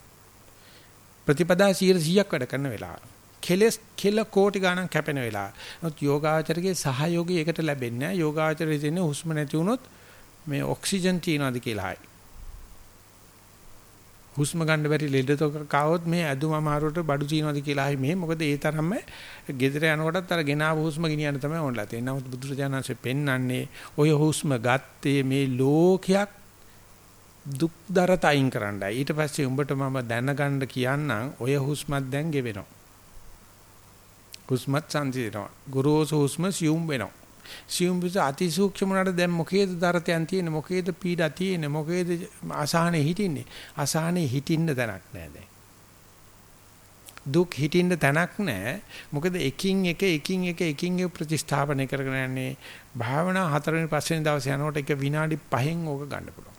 ප්‍රතිපදා 100%ක් වැඩ කරන වෙලාව. කෙලස් කෙල කෝටි ගණන් කැපෙන වෙලාව. නමුත් යෝගාචරයේ සහයෝගය ඒකට ලැබෙන්නේ නැහැ. යෝගාචරයේ තියෙන හුස්ම නැති වුණොත් මේ ඔක්සිජන් තියනවාද කියලායි. හුස්ම ගන්න බැරි ලෙඩ කාවොත් මේ ඇදුම අමාරුවට බඩු තියනවාද කියලා ආයි මේ මොකද ඒ තරම්ම ගෙදර යනකොටත් අර ගෙනාව හුස්ම ගෙනියන්න තමයි ඕනලා තියෙන්නේ. නමුත් බුදුරජාණන්සේ පෙන්වන්නේ ඔය හුස්ම ගත්තේ මේ ලෝකයක් දුක් දරතයින් කරන්නයි. ඊට පස්සේ උඹට මම දැනගන්න කියන්නම් ඔය හුස්මත් දැන් ගෙවෙනවා. හුස්මත් සංසිඳනවා. ගුරුසු හුස්ම සියුම් වෙනවා. සියුම් විස අතිසූක්ෂම උනාට දැන් මොකේද දරතයන් තියෙන්නේ? මොකේද පීඩා තියෙන්නේ? මොකේද අසහනේ හිටින්නේ? අසහනේ හිටින්න තැනක් නැහැ දැන්. දුක් හිටින්න තැනක් නැහැ මොකද එකින් එක එකින් එක එකින් එක ප්‍රතිස්ථාපනය කරගෙන යන්නේ. භාවනා හතරවෙනි පස්වෙනි දවසේ යනකොට එක විනාඩි 5න් ඕක ගන්න පුළුවන්.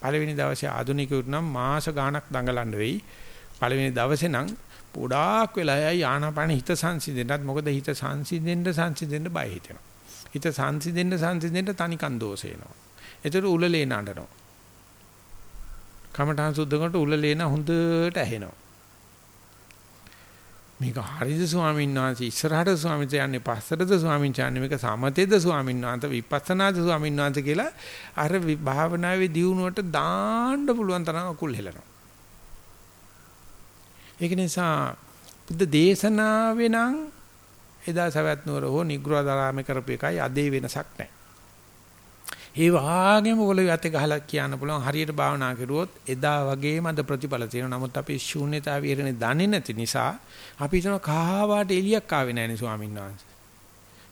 පළවෙනි දවසේ ආධුනිකයුට නම් මාස ගාණක් දඟලන්න වෙයි. පළවෙනි දවසේ නම් පොඩාක් වෙලා ආනාපාන හිත සංසිඳෙන්නත්. මොකද හිත සංසිඳෙන්න සංසිඳෙන්න බය හිතෙනවා. හිත සංසිඳෙන්න සංසිඳෙන්න තනිකන් දෝෂ එනවා. ඒතර උලලේ නඩනවා. කමඨාන් සුද්ධ කරනකොට උලලේන හොඳට ඇහෙනවා. මේක හරිද ස්වාමීන් වහන්සේ ඉස්සරහට ස්වාමීන් යන්නේ පස්සටද ස්වාමීන් වහන්සේ මේක සමතේද ස්වාමීන් වහන්සේ විපස්සනාද ස්වාමීන් වහන්සේ කියලා අර භාවනාවේ දියුණුවට දාන්න පුළුවන් තරම් අකුල් හෙලනවා. ඒක නිසා බුද්ධ දේශනාවේ නම් එදා සවැත් නුවර හෝ නිග්‍රහදාරාමේ කරපු එකයි අදේ වෙනසක් නැහැ. ඒ වාගේම ඔයගොල්ලෝ යතේ ගහලා කියන්න පුළුවන් හරියට භාවනා කරුවොත් එදා වගේම අද ප්‍රතිඵල තියෙනවා. නමුත් අපි ශූන්‍යතාව විරණේ දන්නේ නැති නිසා අපි හිතන කහවාට එලියක් ආවේ නැහැ නේ ස්වාමීන් වහන්සේ.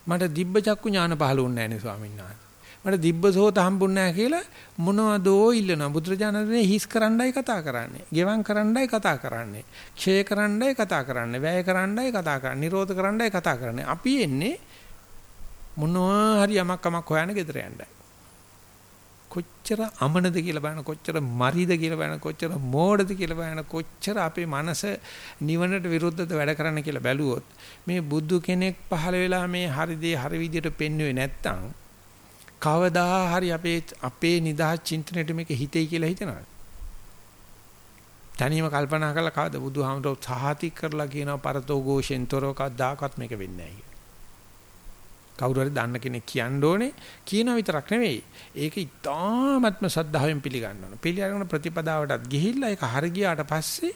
මට දිබ්බ චක්කු ඥාන පහළ වුණේ නැහැ නේ ස්වාමීන් වහන්සේ. මට දිබ්බසෝත හම්බුන්නේ නැහැ කියලා මොනවදෝ ඉල්ලනවා. බුදුරජාණන්සේ හිස් කරන්නයි කතා කරන්නේ. ගෙවම් කරන්නයි කතා කරන්නේ. ක්ෂය කරන්නයි කතා කරන්නේ. වැය කරන්නයි කතා කරන්නේ. නිරෝධ කරන්නයි කතා කරන්නේ. අපි එන්නේ මොනවා හරි යමක් කමක් හොයන්න ගෙදර යන්නයි. කොච්චර අමනද කියලා බලන කොච්චර මරිද කියලා බලන කොච්චර මෝඩද කියලා බලන කොච්චර අපේ මනස නිවනට විරුද්ධව වැඩ කරන්න කියලා බැලුවොත් මේ බුදු කෙනෙක් පහළ වෙලා මේ හරි දේ හරි විදියට පෙන්වුවේ නැත්තම් කවදා හරි අපේ අපේ නිදහස් චින්තනයට මේක හිතෙයි කියලා හිතනවා. තනියම කල්පනා කරලා කවද බුදුහාමරෝ සහතික කරලා කියනවා පරතෝ ഘോഷෙන්තරෝ කවදාකවත් මේක වෙන්නේ නැහැ කවුරු හරි දන්න කෙනෙක් කියන්න ඕනේ කියන විතරක් නෙවෙයි. ඒක ඉතාමත්ම සද්ධාවෙන් පිළිගන්න ඕන. පිළිඅරගෙන ප්‍රතිපදාවටත් ගිහිල්ලා ඒක හරි ගියාට පස්සේ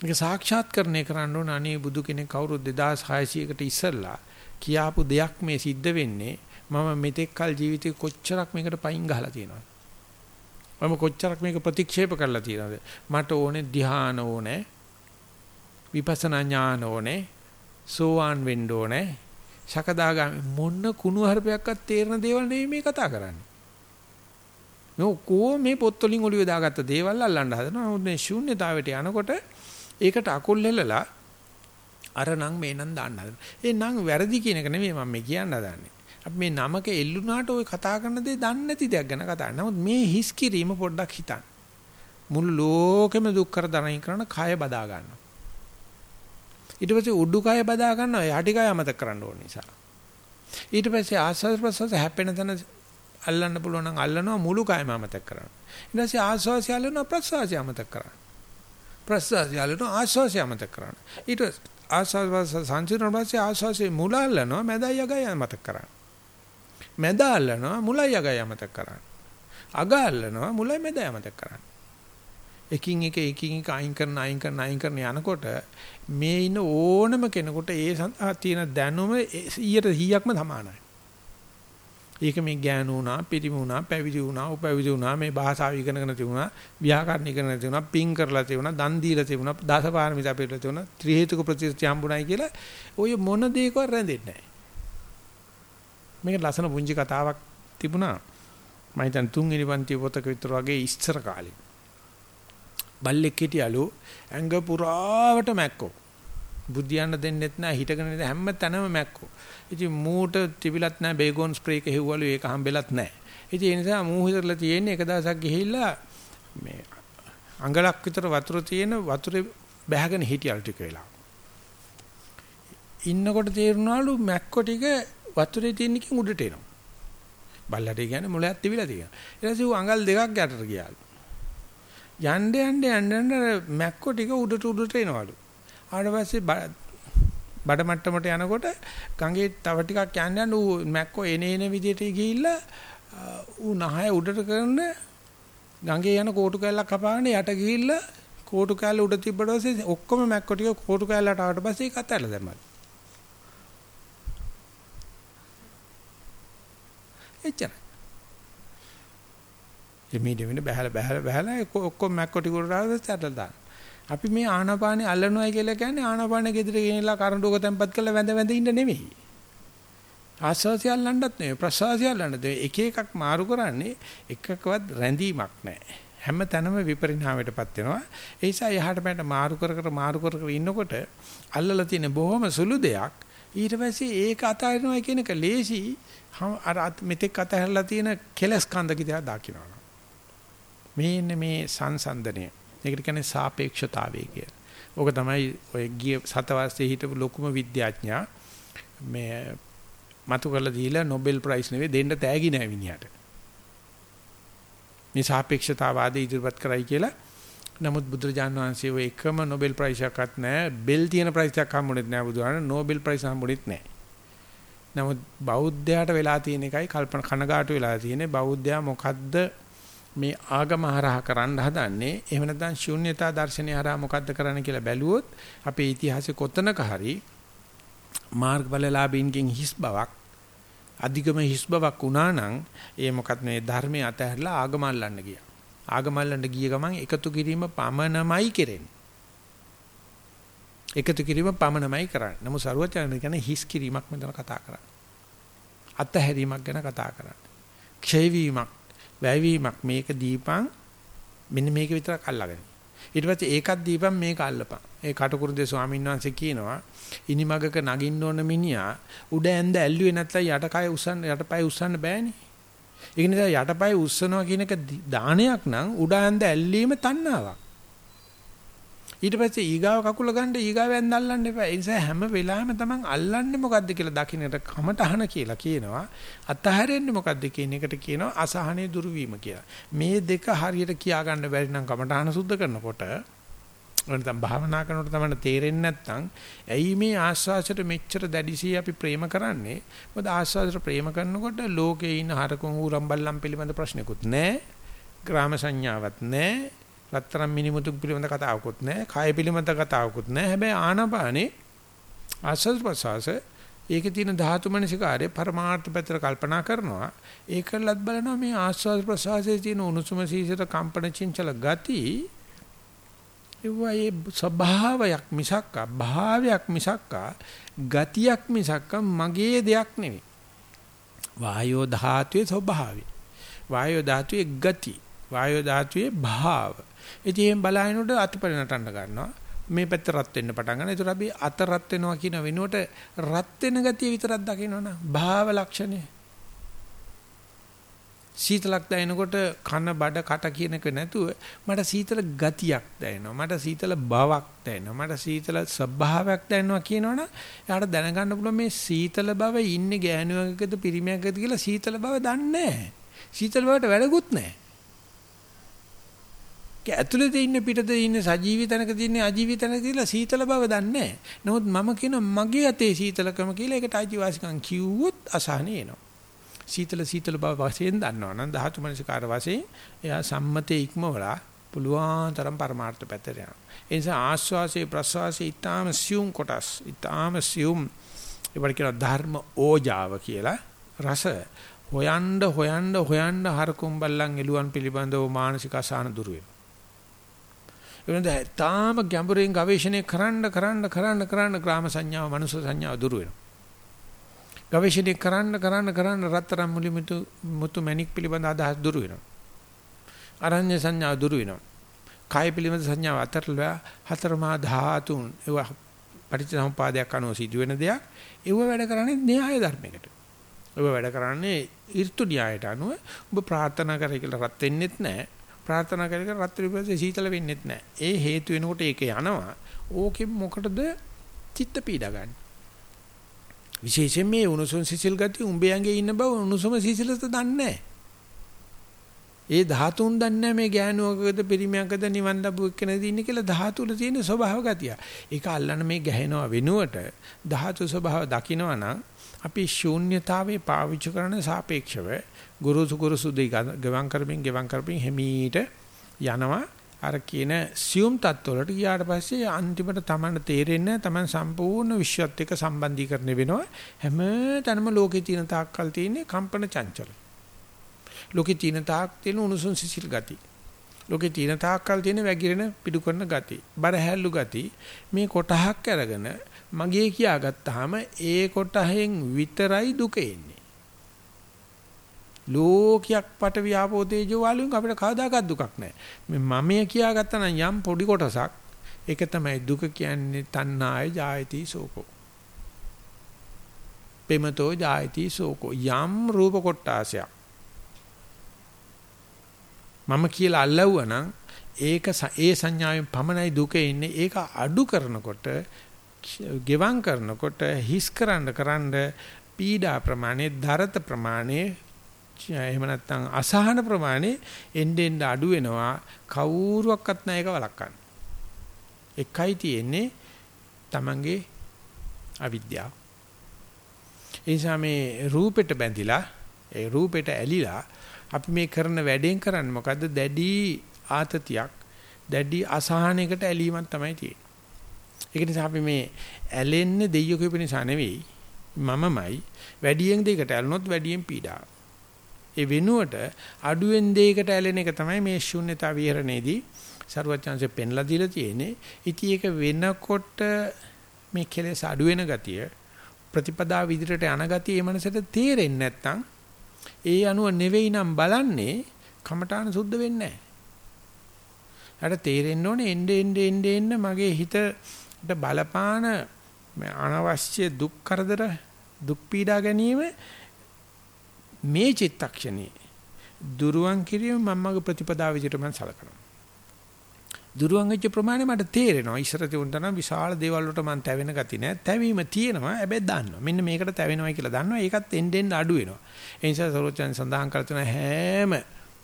මේක සාක්ෂාත්කරණය කරන්න ඕන අනේ බුදු කෙනෙක් කවුරු 2600කට ඉස්සෙල්ලා කියාපු දෙයක් මේ සිද්ධ වෙන්නේ. මම මෙතෙක් කල ජීවිතේ කොච්චරක් මේකට පයින් ගහලා තියෙනවද? මම කොච්චරක් මේක ප්‍රතික්ෂේප කරලා තියෙනවද? මට ඕනේ ධ්‍යාන ඕනේ විපස්සනා ඥාන ඕනේ සෝවාන් වෙන්න ඕනේ. සකදාගාමි මොන්න කුණු හරපයක්වත් තේරෙන දේවල් නෙවෙයි මේ කතා කරන්නේ. මේ කොහොම මේ පොත් වලින් ඔලිය දාගත්ත දේවල් අල්ලන්න හදනවා. නමුත් මේ ශූන්‍යතාවයට යනකොට ඒකට අකුල් හෙලලා අර නම් මේ නම් දාන්න හදන. ඒ නම් වැරදි කියන එක නෙමෙයි මම මේ කියන්න හදන්නේ. අපි මේ නමක එල්ලුනාට ওই කතා කරන දේ දන්නේ නැති දෙයක් ගැන කතා කරනවා. නමුත් මේ හිස් කිරීම පොඩ්ඩක් හිතන්න. මුළු ලෝකෙම දුක් කර දරමින් කරන කය බදා ගන්නවා. ඊට පස්සේ උඩුකය බදා ගන්නවා යටිකය අමතක කරන්න ඕන නිසා. ඊට පස්සේ ආස්වාද ප්‍රසවාස හැපෙන තැන අල්ලන්න පුළුවන් නම් අල්ලනවා මුළු කයම අමතක කරනවා. ඊට පස්සේ ආස්වාසය අල්ලනවා ප්‍රසවාසය අමතක කරනවා. ප්‍රසවාසය අල්ලනවා ආස්වාසය අමතක කරනවා. ඊට ආස්වාස් සංසිඳන පස්සේ ආස්වාසේ මුල අල්ලනවා මැදයි අගයි මතක් කරන්න. මැද අල්ලනවා මුලයි අගයි මතක් කරන්න. අග අල්ලනවා මුලයි මැදයි මතක් කරන්න. එකින් එක එකින් එක අයින් කරන අයින් කරන අයින් කරන යනකොට මේ ඉන්න ඕනම කෙනෙකුට ඒ සඳහා තියෙන දැනුම 100%ක්ම සමානයි. ඒක මේ ඥාන වුණා, පිරිමි වුණා, පැවිදි වුණා, උපැවිදි වුණා, මේ භාෂාව ඉගෙනගෙන තිබුණා, ව්‍යාකරණ ඉගෙනගෙන තිබුණා, පින් කරලා තිබුණා, දන් දීලා තිබුණා, දාසපාරමිතා පිළිලා තිබුණා, ත්‍රි හේතුක ප්‍රතිසත්‍ය හම්බුණයි කියලා ඔය මොන දෙයකවත් රැඳෙන්නේ නැහැ. මේක ලස්සන පුංචි කතාවක් තිබුණා. මම හිතන් තුන්වෙනි පන්ති පොතක විතර වගේ ඉස්සර කාලේ. බල්ලෙක් හිටියලු ඇඟ පුරාවට මැක්කෝ. බුද්ධියන්න දෙන්නෙත් නැහැ හිටගෙන ඉඳ හැම තැනම මැක්කෝ. ඉතින් මූට තිබිලත් නැහැ බේගොන් ස්ප්‍රේ එක හෙව්වලු ඒක හම්බෙලත් නැහැ. ඉතින් ඒ නිසා මූ හිතරලා තියෙන්නේ එක දවසක් ගිහිල්ලා මේ අඟලක් විතර වතුර තියෙන වතුරේ බැහැගෙන හිටියල් ටික වෙලා. ඉන්නකොට තේරුණාලු මැක්කෝ ටික වතුරේ තියෙන එකෙන් උඩට එනවා. බල්ලට කියන්නේ මොලයක් තිබිලා තියෙනවා. ඊට පස්සේ ඌ අඟල් දෙකක් යටට ගියාලු. යන්න යන්න යන්න යන්න මැක්කෝ ටික උඩට උඩට එනවලු. ආවට පස්සේ බඩ මට්ටමට යනකොට ගඟේ තව ටිකක් යන්න යන ඌ මැක්කෝ එන එන විදියට ගිහිල්ලා ඌ නහය උඩට කරන ගඟේ යන කෝටු කැල්ලක් කපාගෙන යට ගිහිල්ලා කෝටු කැල්ල උඩ තිබ්බට පස්සේ ඔක්කොම මැක්කෝ ටික කෝටු කැල්ලට ආවට පස්සේ ඒක අතහැරලා දැම්මා. එච්චරයි. එමේ දෙවෙනි බහැල බහැල බහැල ඔක්කොම මැක්කෝ ටික උඩට ආවද ඇටලා දාන්න. අපි මේ ආනාපානේ අල්ලනවා කියලා කියන්නේ ආනාපාන ගෙදර ගෙනලා කරඬුවක තැම්පත් කරලා වැඳ වැඳ ඉන්න නෙමෙයි. ආස්වාසිය අල්ලන්නත් නෙමෙයි ප්‍රසවාසිය අල්ලන්නත් නෙමෙයි. එක එකක් මාරු කරන්නේ එකකවත් රැඳීමක් නැහැ. හැම තැනම විපරිණාමයටපත් වෙනවා. ඒ නිසා යහට පැයට මාරු කර කර මාරු කර කර ඉන්නකොට අල්ලලා තියෙන බොහොම සුළු දෙයක් ඊට පස්සේ ඒක අතාරිනවා කියන එක ලේසි අර මෙතෙක් අතහැරලා තියෙන කෙලස් කන්ද කිදා දකින්නවා. මේ මේ සංසන්දනය ඒකට කියන්නේ සාපේක්ෂතාවය කියලා. ඕක තමයි ඔය ගිය සතවර්ෂයේ හිටපු ලොකුම විද්‍යාඥයා මේ මතු කරලා දීලා Nobel Prize නෙවෙයි දෙන්න තෑගි නෑ විනියට. මේ සාපේක්ෂතාවාදී ඉදිරිපත් කරයි කියලා නමුත් බුදුරජාණන් වහන්සේ ඔය එකම Nobel Prize එකක්වත් නැහැ. බෙල් තියෙන prize එකක් හම්බුනේත් නැහැ බුදුහාම Nobel Prize හම්බුනේත් නැහැ. නමුත් බෞද්ධයාට වෙලා තියෙන එකයි කල්පන කනගාටු වෙලා තියෙන්නේ බෞද්ධයා මොකද්ද මේ ආගම හරහා කරන්න හදන්නේ එහෙම නැත්නම් ශූන්‍යතා දර්ශනය හරහා මොකද්ද කරන්න කියලා බැලුවොත් අපේ ඉතිහාසයේ කොතනක හරි මාර්ගඵලලාභීන්ගෙන් හිස් බවක් අධිගම හිස් බවක් වුණා නම් ඒ මොකක්ද මේ ධර්මයේ අතහැරලා ආගම අල්ලන්න ගියා. ආගම අල්ලන්න ගිය ගමන් එකතු කිරීම පමණමයි කෙරෙන්නේ. එකතු කිරීම පමණමයි කරන්නේ. නමුත් ਸਰවඥයන් කියන්නේ හිස් කිරීමක් මෙතන කතා කරන්නේ. අත්හැරීමක් ගැන කතා කරන්නේ. ක්ෂය වීමක්, වැයවීමක් මේක දීපං මෙන්න මේක විතරක් අල්ලගෙන. ඊට පස්සේ ඒකත් දීපං මේක අල්ලපන්. ඒ කටුකුරුදේ ස්වාමීන් වහන්සේ කියනවා ඉනිමගක නගින්න ඕන මිනිහා උඩ ඇඳ ඇල්ලුවේ නැත්නම් යටකය උස්සන්න යටපය උස්සන්න බෑනේ. ඒ නිසා යටපය උස්සනවා කියන එක දානයක් නම් උඩ ඇඳ ඇල්ලීම තණ්හාවක්. ඊට පස්සේ ඊගාව කකුල ගන්න ඊගාව ඇඳ අල්ලන්න එපා. ඒ නිසා හැම වෙලාවෙම තමන් අල්ලන්නේ මොකද්ද කියලා දකින්නට කමටහන කියලා කියනවා. අතහැරෙන්නේ මොකද්ද කියන එකට කියනවා අසහනේ දුරු වීම කියලා. මේ දෙක හරියට කියා ගන්න බැරි නම් කමටහන සුද්ධ කරනකොට නැත්නම් භාවනා කරනකොට තමයි තේරෙන්නේ නැත්නම් ඇයි මේ ආස්වාසයට මෙච්චර දැඩිසිය අපි ප්‍රේම කරන්නේ මොකද ආස්වාසයට ප්‍රේම කරනකොට ලෝකේ ඉන්න හරකුන් ඌරම් බල්ලම් පිළිබඳ ප්‍රශ්නකුත් නැහැ ග්‍රාම සංඥාවක් නැහැ රත්තරන් මිනිමුතු පිළිබඳ කතාවකුත් නැහැ කාය පිළිබඳ කතාවකුත් නැහැ හැබැයි ආනපානේ ආස්වාද ප්‍රසවාස ඒකේ තියෙන ධාතු මනසිකාරයේ පරමාර්ථ පැත්තට කල්පනා කරනවා ඒකලත් බලනවා මේ ආස්වාද ප්‍රසවාසයේ තියෙන උණුසුම සීසත කම්පන චංචල ගති ඒවයේ ස්වභාවයක් මිසක් භාවයක් මිසක් ගතියක් මිසක් මගේ දෙයක් නෙවෙයි. වායෝ ධාතුවේ ස්වභාවය. වායෝ ධාතුවේ ගති. වායෝ ධාතුවේ භාව. ඉතින් බලහිනකොට අතපරි නටන්න ගන්නවා. මේ පැත්ත රත් වෙන්න පටන් ගන්නවා. ඒතර අපි අත රත් වෙනවා කියන වෙනුවට රත් වෙන ගතිය විතරක් දකිනවනම් භාව ලක්ෂණය. සීතලක් දැනෙනකොට කන බඩ කට කියන එක නැතුව මට සීතල ගතියක් දැනෙනවා මට සීතල බවක් දැනෙනවා මට සීතල ස්වභාවයක් දැනෙනවා කියනවනම් එයාට දැනගන්න පුළුවන් මේ සීතල බව ඉන්නේ ගෑනුවකද පිරිමියකද කියලා සීතල බව දන්නේ නැහැ සීතල බවට වැඩකුත් නැහැ ඇතුළේ ඉන්න පිටත ඉන්න සජීවී තැනක තියෙන අජීවී තැනක කියලා සීතල බව දන්නේ නැහැ. නමුත් මම කියන මගේ අතේ සීතලකම කියලා ඒකට අයිතිවාසිකම් කිව්වොත් අසහනේ එනවා. සීතල සීතල බව වශයෙන් දන්නවා නම් ධාතු මනසිකාර වශයෙන් එයා සම්මතේ ඉක්මවලා පුළුවන් තරම් පරමාර්ථ පැත්තට යනවා. ඒ නිසා ආස්වාසේ ප්‍රස්වාසේ ඊටාම සියුම් කොටස් ඊටාම සියුම් ඒවට කියන ධර්ම ඕජාව කියලා රස හොයන්න හොයන්න හොයන්න හරකුම් බල්ලන් එළුවන් පිළිබඳව මානසික අසහන දුර වෙනවා. එවනද තාම ගැඹුරින් ගවේෂණය කරන්න කරන්න කරන්න කරන්න ග්‍රාම සංඥාව මනුෂ්‍ය සංඥාව දුර වෙනවා. ගවේෂණය කරන්න කරන්න කරන්න රත්තරන් මුලිමුතු මුතු මැණික් පිළිබඳ අදහස් දුරු වෙනවා. අරඤ්‍ය සංඥා දුරු වෙනවා. කාය පිළිබඳ සංඥාව අතරලා හතරමා ධාතුන් ඒවා පටිච්චසමුපාදයක් අනුව සිදුවෙන දෙයක් ඒව වැඩ කරන්නේ න්‍යාය ධර්මයකට. ඒව වැඩ කරන්නේ ඍතු න්‍යායට අනුව ඔබ ප්‍රාර්ථනා කරේ කියලා රත් වෙන්නෙත් නැහැ. ප්‍රාර්ථනා කරේ කියලා රත් විපස්සේ සීතල වෙන්නෙත් නැහැ. ඒ හේතු වෙනකොට ඒක යනවා. ඕකෙන් මොකටද චිත්ත පීඩා ගන්න? විශේෂයෙන් මේ උණුසුම් සිසිල් ගතිය උඹේ ඇඟේ ඉන්න බව උණුසුම සිසිලස දන්නේ ඒ ධාතුන් දන්නේ මේ ගෑනුවකද පිරිමියකද නිවන් ලැබුව එක්කනද ඉන්නේ කියලා ධාතු වල තියෙන ස්වභාව ගතිය. ඒක අල්ලන්න මේ ගැහෙනවා වෙනුවට ධාතු ස්වභාව දකිනවා නම් අපි ශූන්‍යතාවේ පාවිච්චි කරන සාපේක්ෂව ගුරුසු ගුරුසු දෙක ගවන් කරමින් ගවන් කරමින් හිමීට යනවා. අර කියන සියුම් තත්ත්වවලට ගියාට පස්සේ අන්තිමට Taman තේරෙන්නේ Taman සම්පූර්ණ විශ්වත් එක්ක සම්බන්ධීකරණය වෙනවා. හැම තැනම ලෝකේ තියෙන තාක්කල් තියෙන්නේ කම්පන චංචල. ලෝකේ තියෙන තාක් තියෙන උණුසුම් සිසිල් ගති. ලෝකේ තියෙන තාක්කල් තියෙන වැగిරෙන පිටු කරන ගති. බර හැල්ලු ගති. මේ කොටහක් අරගෙන මගේ කියාගත්තාම ඒ කොටහෙන් විතරයි දුක එන්නේ. ලෝකයක් පට ව්‍යාපෝ තේජෝ වලින් අපිට කවදාකවත් දුකක් නැහැ. මේ මමය කියාගත්තා නම් යම් පොඩි කොටසක් ඒක තමයි දුක කියන්නේ තණ්හාය ජායති සෝකෝ. පෙමතෝ ජායති සෝකෝ යම් රූප කොටාසයක්. මම කියලා අල්ලවුවා නම් ඒක ඒ සංඥාවෙන් පමණයි දුක ඉන්නේ. ඒක අඩු කරනකොට ගෙවම් කරනකොට හිස් කරන්න කරන්න පීඩා ප්‍රමාණය, දරත ප්‍රමාණය එහෙම නැත්නම් අසහන ප්‍රමාණය එන්න එන්න අඩු වෙනවා කවුරුවක්වත් නැහැ ඒක වළක්වන්න. එකයි තියෙන්නේ Tamange අවිද්‍යාව. ඒ නිසා මේ රූපෙට බැඳිලා ඒ රූපෙට ඇලිලා අපි මේ කරන වැඩෙන් කරන්නේ මොකද්ද දැඩි ආතතියක් දැඩි අසහනයකට ඇලීමක් තමයි තියෙන්නේ. ඒක නිසා අපි මේ ඇලෙන්නේ දෙයියෝ කියපු නිසා නෙවෙයි මමමයි වැඩියෙන් දෙයකට ඇලුනොත් වැඩියෙන් පීඩාවක්. ඒ වෙනුවට අඩුවෙන් දෙයකට ඇලෙන එක තමයි මේ ශුන්‍යතා විහරණයේදී සරුවචාන්සේ පෙන්ලා දීලා තියෙන්නේ. ඉතින් ඒක වෙනකොට මේ කෙලෙස් අඩු වෙන ගතිය ප්‍රතිපදාව විදිහට යන ගතිය මේ මනසට තේරෙන්නේ නැත්නම් ඒ අනුව නෙවෙයි නම් බලන්නේ කමඨාන සුද්ධ වෙන්නේ නැහැ. ඊට තේරෙන්න ඕනේ එnde ende ende ende මගේ හිතට බලපාන අනවශ්‍ය දුක් කරදර දුක් පීඩා ගැනීම මේ චිත්තක්ෂණේ දුරුවන් කිරීම මමගේ ප්‍රතිපදාව විදිහට මම සලකනවා. දුරුවන් වෙච්ච ප්‍රමාණය මට තේරෙනවා. ඉස්සර තිබුණ තරම් විශාල දේවල් වලට මම තැවෙන ගති නෑ. තැවීම තියෙනවා. හැබැයි දන්නවා. මෙන්න මේකට තැවෙනවයි කියලා දන්නවා. ඒකත් එන්න එන්න අඩු වෙනවා. ඒ නිසා සරෝජන් සඳහන් කර තුන හැම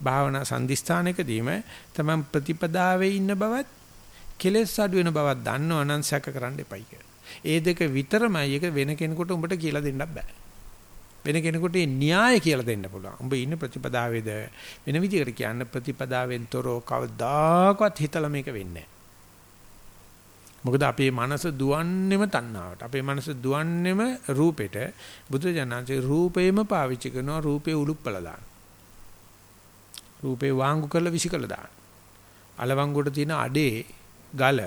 භාවනා සම්දිස්ථානකදීම තමයි ප්‍රතිපදාවේ ඉන්න බවත් කෙලෙස් අඩු වෙන බවක් දන්නව නම් සැක කරන්න එපයි කියලා. ඒ දෙක විතරමයි ඒක වෙන කෙනෙකුට උඹට කියලා දෙන්නත් බෑ. වෙන කෙනෙකුට න්‍යාය කියලා දෙන්න පුළුවන්. උඹ ඉන්න ප්‍රතිපදාවේද වෙන විදිහකට කියන්න ප්‍රතිපදාවෙන් තොරව කවදාකවත් හිතලා මේක වෙන්නේ මොකද අපේ මනස දුවන්නේම තණ්හාවට. අපේ මනස දුවන්නේම රූපෙට. බුදුජානන්සේ රූපේම පාවිච්චි කරනවා රූපේ උලුප්පලා දාන. රූපේ වාංගු කරලා විසිකලා දාන. අලවංගුවට තියෙන අඩේ ගල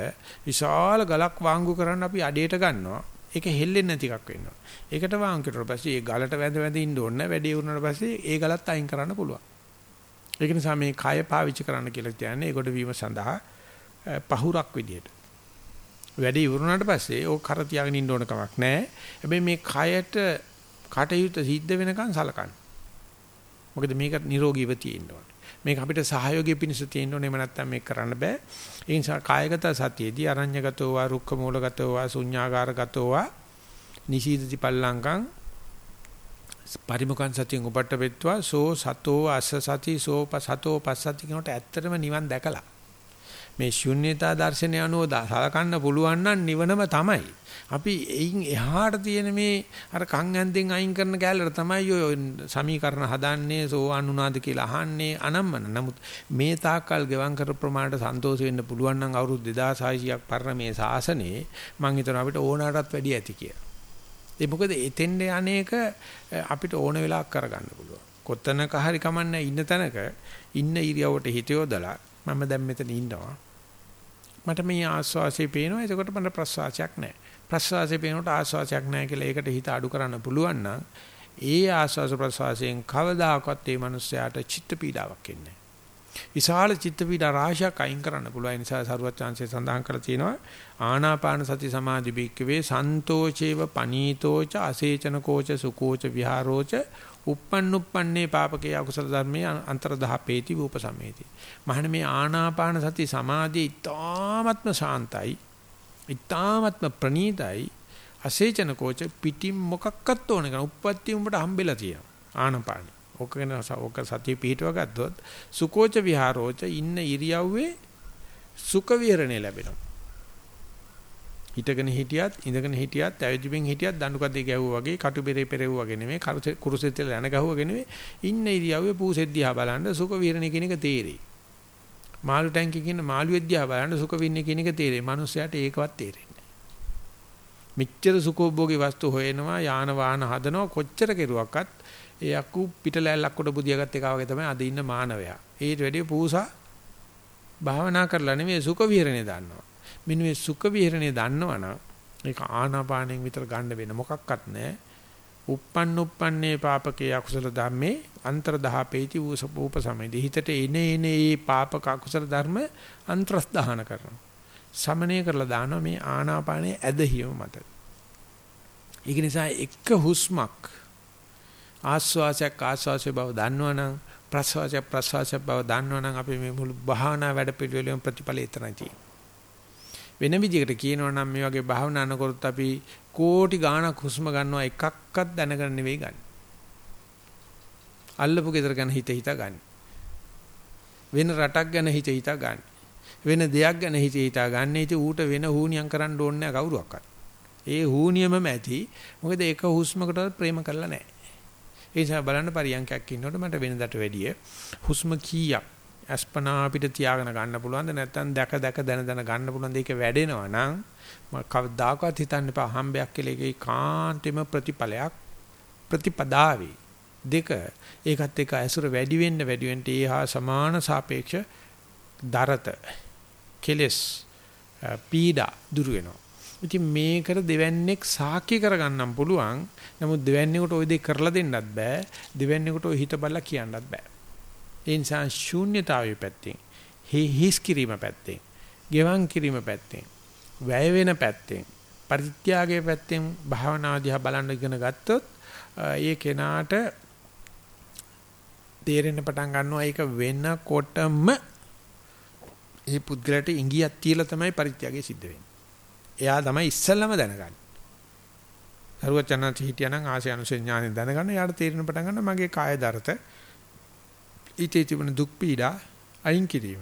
විශාල ගලක් වාංගු කරන්න අපි අඩේට ගන්නවා. ඒක හෙල්ලෙන්නේ නැති එකක් වෙනවා. ඒකට වාං කරලා පස්සේ ඒ ගලට වැඳ වැඳ ඉන්න ඕනේ වැඩේ වුණාට පස්සේ ඒ ගලත් අයින් කරන්න පුළුවන්. ඒක නිසා මේ කය පාවිච්චි කරන්න කියලා කියන්නේ ඒකට වීම සඳහා පහුරක් විදියට. වැඩේ ඉවරුණාට පස්සේ ඕක කර තියාගෙන ඉන්න ඕන කමක් නැහැ. හැබැයි මේ කයට කටයුතු සිද්ධ වෙනකන් සලකන්න. මොකද මේක නිරෝගීව තියෙන්න ඕනේ. මේක අපිට සහයෝගය පිණිස තියෙන්න ඕනේ. නැත්නම් මේක කරන්න බෑ. ඒ නිසා කායගත සතියේදී අරඤ්‍යගතෝ වා රුක්ක මූලගතෝ වා ශුඤ්ඤාගාරගතෝ වා නිශීදති පල්ලංකං පරිමුඛං සතියෙන් උපට්ඨ වෙත්වා. සෝ සතෝ අස්ස සති සෝ පසතෝ පස්සති කියනට ඇත්තටම නිවන් දැකලා. මේ ශුන්‍යතා දර්ශනය අනුව සලකන්න පුළුවන් නම් නිවනම තමයි. අපි එයින් එහාට තියෙන මේ අර කන් ඇන්දෙන් අයින් කරන කැලලට තමයි ඔය සමීකරණ හදන්නේ සෝවාන් වුණාද කියලා අහන්නේ අනම්මන. නමුත් මේ තාක්කල් ගෙවම් කර ප්‍රමාණයට සන්තෝෂ වෙන්න පුළුවන් නම් අවුරුදු 2600ක් පරණ මේ ශාසනේ මම හිතනවා අපිට ඕනකටත් වැඩි ඇති කියලා. ඒ මොකද එතෙන්ද අනේක අපිට ඕන වෙලාවක් කරගන්න පුළුවන්. කොතනක හරි කමන්නේ ඉන්න තැනක ඉන්න ඉරියවට හිත යොදලා මම දැන් මෙතන ඉන්නවා. මට මේ ආස්වාසිය පේනවා. එතකොට මට ප්‍රසවාසයක් නැහැ. ප්‍රසවාසය පේනකොට ආස්වාසයක් නැහැ කියලා ඒකට හිත අඩු කරන්න පුළුවන් නම් ඒ ආස්වාස ප්‍රසවාසයෙන් කවදාකවත් මේ මිනිස්යාට චිත්ත පීඩාවක් එන්නේ විශාල චිත්ත පීඩා රාශියක් අයින් කරන්න පුළුවන්. ඒ නිසා සරුවත් chance සඳහන් කරලා තියෙනවා ආනාපාන සති සමාධි බික්කවේ සන්තෝෂේව පනීතෝච අසේචන කෝච සුකෝච විහාරෝච uppannuppanne papake akusala ධර්මයේ අන්තර දහපේති වූපසමේති. මහණ මේ ආනාපාන සති සමාධිය ඊ타ත්ම ශාන්තයි. ඊ타ත්ම ප්‍රණීතයි. අසේචන කෝච පිටින් මොකක්වත් ඕන කරන උප්පත්ති උඹට හම්බෙලා තියෙනවා. ආනාපාන. ඕක ගැන ඕක සතිය පිටව ගත්තොත් සුකෝච විහාරෝච ඉන්න ඉරියව්වේ සුඛ විහරණය ලැබෙනවා. හිටගෙන හිටියත් ඉඳගෙන හිටියත් ඇවිදින්මින් හිටියත් දඬුකඩේ ගැහුවා වගේ කටුබෙරේ පෙරෙව්වා වගේ නෙමෙයි කුරුසෙත් යන ගහුවා වගේ නෙමෙයි ඉන්න ඉරියව්වේ පූසෙද්දියා බලන්න සුඛ විහරණය කියන එක තේරෙයි. මාළු ටැංකිය කියන මාළුවෙද්දියා බලන්න සුඛ වින්නේ කියන එක තේරෙයි. මිනිස්සයාට ඒකවත් තේරෙන්නේ නැහැ. මෙච්චර සුඛෝභෝගී වස්තු හොයනවා යාන වාහන හදනවා කොච්චර කෙරුවක්වත් ඒ අක්කු පිටලැල්ලක් කොට බුදියාගත් එක වගේ තමයි අද ඉන්න මානවයා. ඊට වැඩිය පූසා භාවනා කරලා නෙමෙයි සුඛ විහරණය දන්නවා. මෙන්න මේ සුඛ විහරණය දන්නවනම් ඒක ආනාපානෙන් විතර ගන්න වෙන මොකක්වත් නැහැ. uppන්න uppන්නේ පාපකේ අකුසල ධම්මේ අන්තර දහපේති ඌප සමේදී හිතට එන එන මේ පාපක අකුසල ධර්ම අන්තරස්දාහන කරනවා. සමනය කරලා දානවා මේ ආනාපානයේ ඇදහිම මත. ඒක නිසා එක හුස්මක් ආස්වාසයක් ආස්වාසයේ බව දන්නවනම් ප්‍රසවාසයක් ප්‍රසවාසයක් බව දන්නවනම් අපි මේ මුළු භාවනා වැඩ පිළිවෙලෙම ප්‍රතිඵල එතනයි තියෙන්නේ. වෙන විදිහකට කියනවා නම් මේ වගේ භාවනා කරනකොට අපි කෝටි ගාණක් හුස්ම ගන්නවා එකක්වත් දැනගන්න නෙවෙයි ගන්න. අල්ලපු ගෙදර ගැන හිත හිතා ගන්න. වෙන රටක් ගැන හිත හිතා ගන්න. වෙන දෙයක් ගැන හිත හිතා ගන්න. ඉතින් ඌට වෙන හුනියම් කරන්න ඕනේ නැහැ කවුරුවක්වත්. ඒ හුනියමම ඇති. මොකද ඒක හුස්මකටවත් ප්‍රේම කරලා නැහැ. ඒ නිසා බලන්න පරියන්කයක් ඉන්නකොට මට වෙනදට වැඩිය හුස්ම කීයක් අස්පනා අපිට තියාගෙන ගන්න පුළුවන්ද නැත්නම් දැක දැක දන දන ගන්න පුළුවන්ද ඒක වැඩෙනවා නම් මම කවදාකවත් හිතන්න එපා හම්බයක් කියලා ඒකේ කාන්තෙම ප්‍රතිඵලයක් ප්‍රතිපදාවේ දෙක ඒකත් එක්ක ඇසුර වැඩි වෙන්න වැඩි වෙන්න ඒ හා සමාන සාපේක්ෂ දරත කෙලස් පීඩා දුර වෙනවා. ඉතින් මේකට දෙවන්නේක් සාක්ෂි කරගන්නම් පුළුවන්. නමුත් දෙවන්නේකට ওই දේ කරලා දෙන්නත් බෑ. දෙවන්නේකට ওই හිත බලලා කියන්නත් බෑ. ඒ නිසා ශූන්‍යතාවයේ පැත්තෙන්, හිස් කිරීම පැත්තෙන්, ගෙවන් කිරීම පැත්තෙන්, වැය වෙන පැත්තෙන්, පරිත්‍යාගයේ පැත්තෙන් භාවනා දිහා බලන්න ඉගෙන ගත්තොත් ඒ කෙනාට තේරෙන්න පටන් ගන්නවා ඒක වෙනකොටම ඒ පුද්ගලයාට ඉංගියක් තියලා තමයි පරිත්‍යාගය සිද්ධ වෙන්නේ. එයා තමයි ඉස්සෙල්ලම දැනගන්නේ. සරුවචනන්ත හිටියානම් ආශය අනුසය ඥානෙ දැනගන්න එයාට තේරෙන පටන් ගන්න මගේ කාය දරත ඊටේ තිබෙන දුක් පීඩා අයින් කිරීම.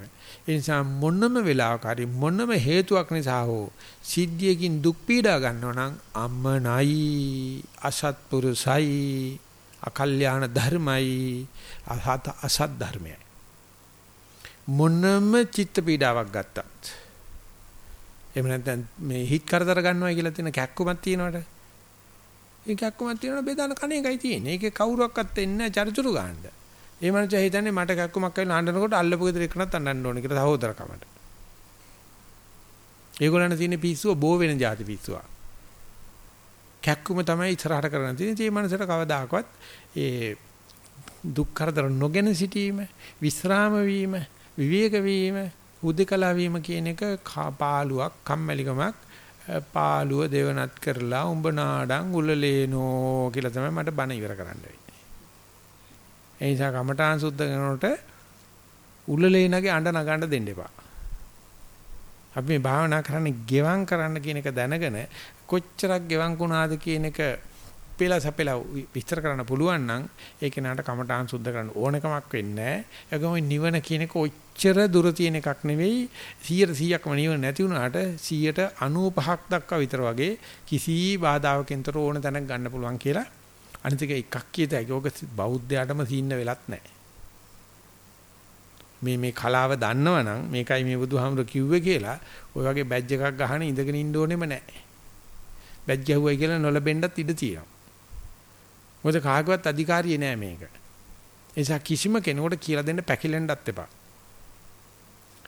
ඒ නිසා මොනම වෙලාවක හරි මොනම හේතුවක් නිසා හෝ සිද්ධියකින් දුක් පීඩා ගන්නවා නම් අම්මනයි අසත්පුරුසයි අකල්යාණ ධර්මයි අසත් අසත් ධර්මයයි. මොනම චිත්ත පීඩාවක් ගත්තත් එහෙම නැත්නම් මේ හිත කරදර ගන්නවා කියලා තියෙන කැක්කමක් තියෙනවට ඒ කැක්කමක් තියෙනවට බෙදාන කණ එකයි තියෙන්නේ. ඒකේ කවුරුවක්වත් එන්නේ නැහැ චරිචුරු ගන්න. ඒ මනුස්සයා හිතන්නේ මට කැක්කමක් කියලා අඬනකොට අල්ලපු ගෙදර එකනත් අඬන්න ඕනේ කියලා සහෝදරකමට. ඒගොල්ලන් තියෙන පිස්සුව බෝ වෙන જાති පිස්සුවක්. කැක්කුම තමයි ඉස්සරහට කරන්න තියෙන්නේ. ඒ මනුස්සයට කවදාකවත් ඒ දුක් කරදර නොගෙන සිටීම, විස්්‍රාම වීම, විවේක වීම, උද්දකලා වීම කියන එක පාළුවක්, කම්මැලිකමක් පාළුව දෙවනත් කරලා උඹ නාඩන් උලලේනෝ කියලා තමයි මට බණ ඉවර කරන්න වෙන්නේ. ඒ නිසා කමඨාන් සුද්ධ කරනකොට උලලේනගේ අඬ නගන්න දෙන්න එපා. අපි මේ භාවනා කරන්නේ ගෙවම් කරන්න කියන එක දැනගෙන කොච්චරක් ගෙවම් වුණාද කියන එක පෙළ සපෙලා විස්තර කරන්න පුළුවන් නම් ඒ කෙනාට කමඨාන් සුද්ධ කරන්න ඕනකමක් වෙන්නේ නැහැ. ඒකම නිවන කියන එක ඔච්චර දුර තියෙන එකක් නෙවෙයි 100%ක්ම නිවන නැති වුණාට 95ක් දක්වා විතර වගේ කිසි බාධාවකින්තර ඕන තැනක් ගන්න පුළුවන් කියලා අනිත් එක එකක් කියත හැකි. ඕක බෞද්ධයාටම සීන්න වෙලත් නැහැ. මේ මේ කලාව දන්නවනම් මේකයි මේ බුදුහාමුදුර කිව්වේ කියලා ওই වගේ බැජ් එකක් ගහන ඉඳගෙන ඉන්න ඕනෙම නැහැ. බැජ් ගැහුවයි කියලා නොලබෙන්නත් ඉඩ තියෙනවා. මොකද කාගවත් අධිකාරිය නෑ මේක. ඒ නිසා කිසිම කෙනෙකුට කියලා දෙන්න පැකිලෙන්නත් එපා.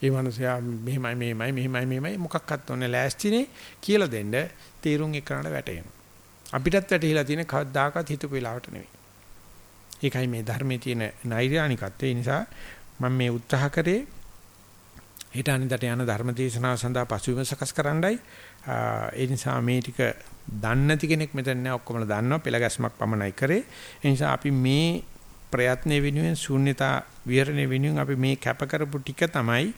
ඒ මනුස්සයා මෙහෙමයි මෙහෙමයි මෙහෙමයි මෙහෙමයි මොකක්වත් ඕනේ ලෑස්තිනේ කියලා දෙන්න තීරුම් එකනට වැටෙනවා. අපිටත් වැටහිලා තියෙන කවදාකවත් හිතපු වෙලාවට නෙවෙයි. ඒකයි මේ ධර්මයේ තියෙන නෛර්යානිකත්වය. ඒ නිසා මම මේ උත්සාහ කරේ හිත අනිදට යන ධර්ම දේශනාව සඳහා පසුබිම සකස් කරන්නයි. ඒ නිසා මේ ටික දන්නේ නැති කෙනෙක් මෙතන නෑ ඔක්කොමලා දන්නවා පෙළ ගැස්මක් පමණයි කරේ. ඒ නිසා අපි මේ ප්‍රයත්න වෙනුවෙන් ශූන්‍යතා විහරණය වෙනුවෙන් අපි මේ කැප කරපු ටික තමයි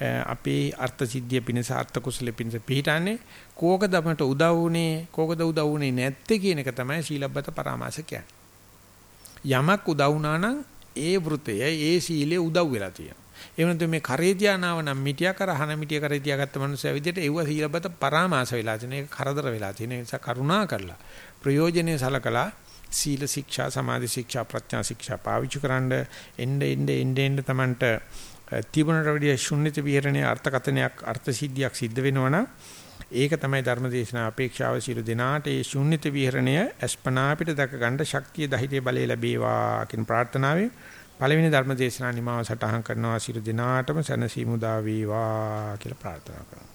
අපේ අර්ථ සිද්ධිය පිණිස අර්ථ කුසල පිණිස පිහිටන්නේ කෝකද අපට උදව් වුනේ කෝකද උදව් වුනේ නැත්තේ කියන එක තමයි සීලබ්බත පරාමාස කියන්නේ. යමක් උදව් වුණා නම් ඒ වෘතය ඒ සීලේ උදව් වෙලා තියෙනවා. ඒ වෙනතු මේ කරේ තියානාව නම් මිටියා කරහන මිටිය කරේ තියාගත්ත මනුස්සය විදිහට ඒව සීලබ්බත පරාමාස වෙලා තියෙන එක කරදර වෙලා තියෙන නිසා කරුණා කරලා ප්‍රයෝජනෙ සලකලා සීල ශික්ෂා සමාධි ශික්ෂා ප්‍රඥා ශික්ෂා පාවිච්චි කරන්න එnde ende ende ende තමන්ට තිබුණට වැඩිය ශුන්්‍යත විහරණයේ අර්ථකතනයක් අර්ථ සිද්ධියක් සිද්ධ වෙනවනම් ඒක තමයි ධර්මදේශනා අපේක්ෂාව සියලු දෙනාට ඒ ශුන්්‍යත විහරණය අස්පනා අපිට දක ගන්න ශක්තිය ධෛර්ය බලය ලැබේවා කියන ප්‍රාර්ථනාවෙන් පළවෙනි ධර්මදේශනා නිමාව සටහන් කරනවා සියලු දෙනාටම සැනසීම උදා වේවා කියලා ප්‍රාර්ථනා කරනවා.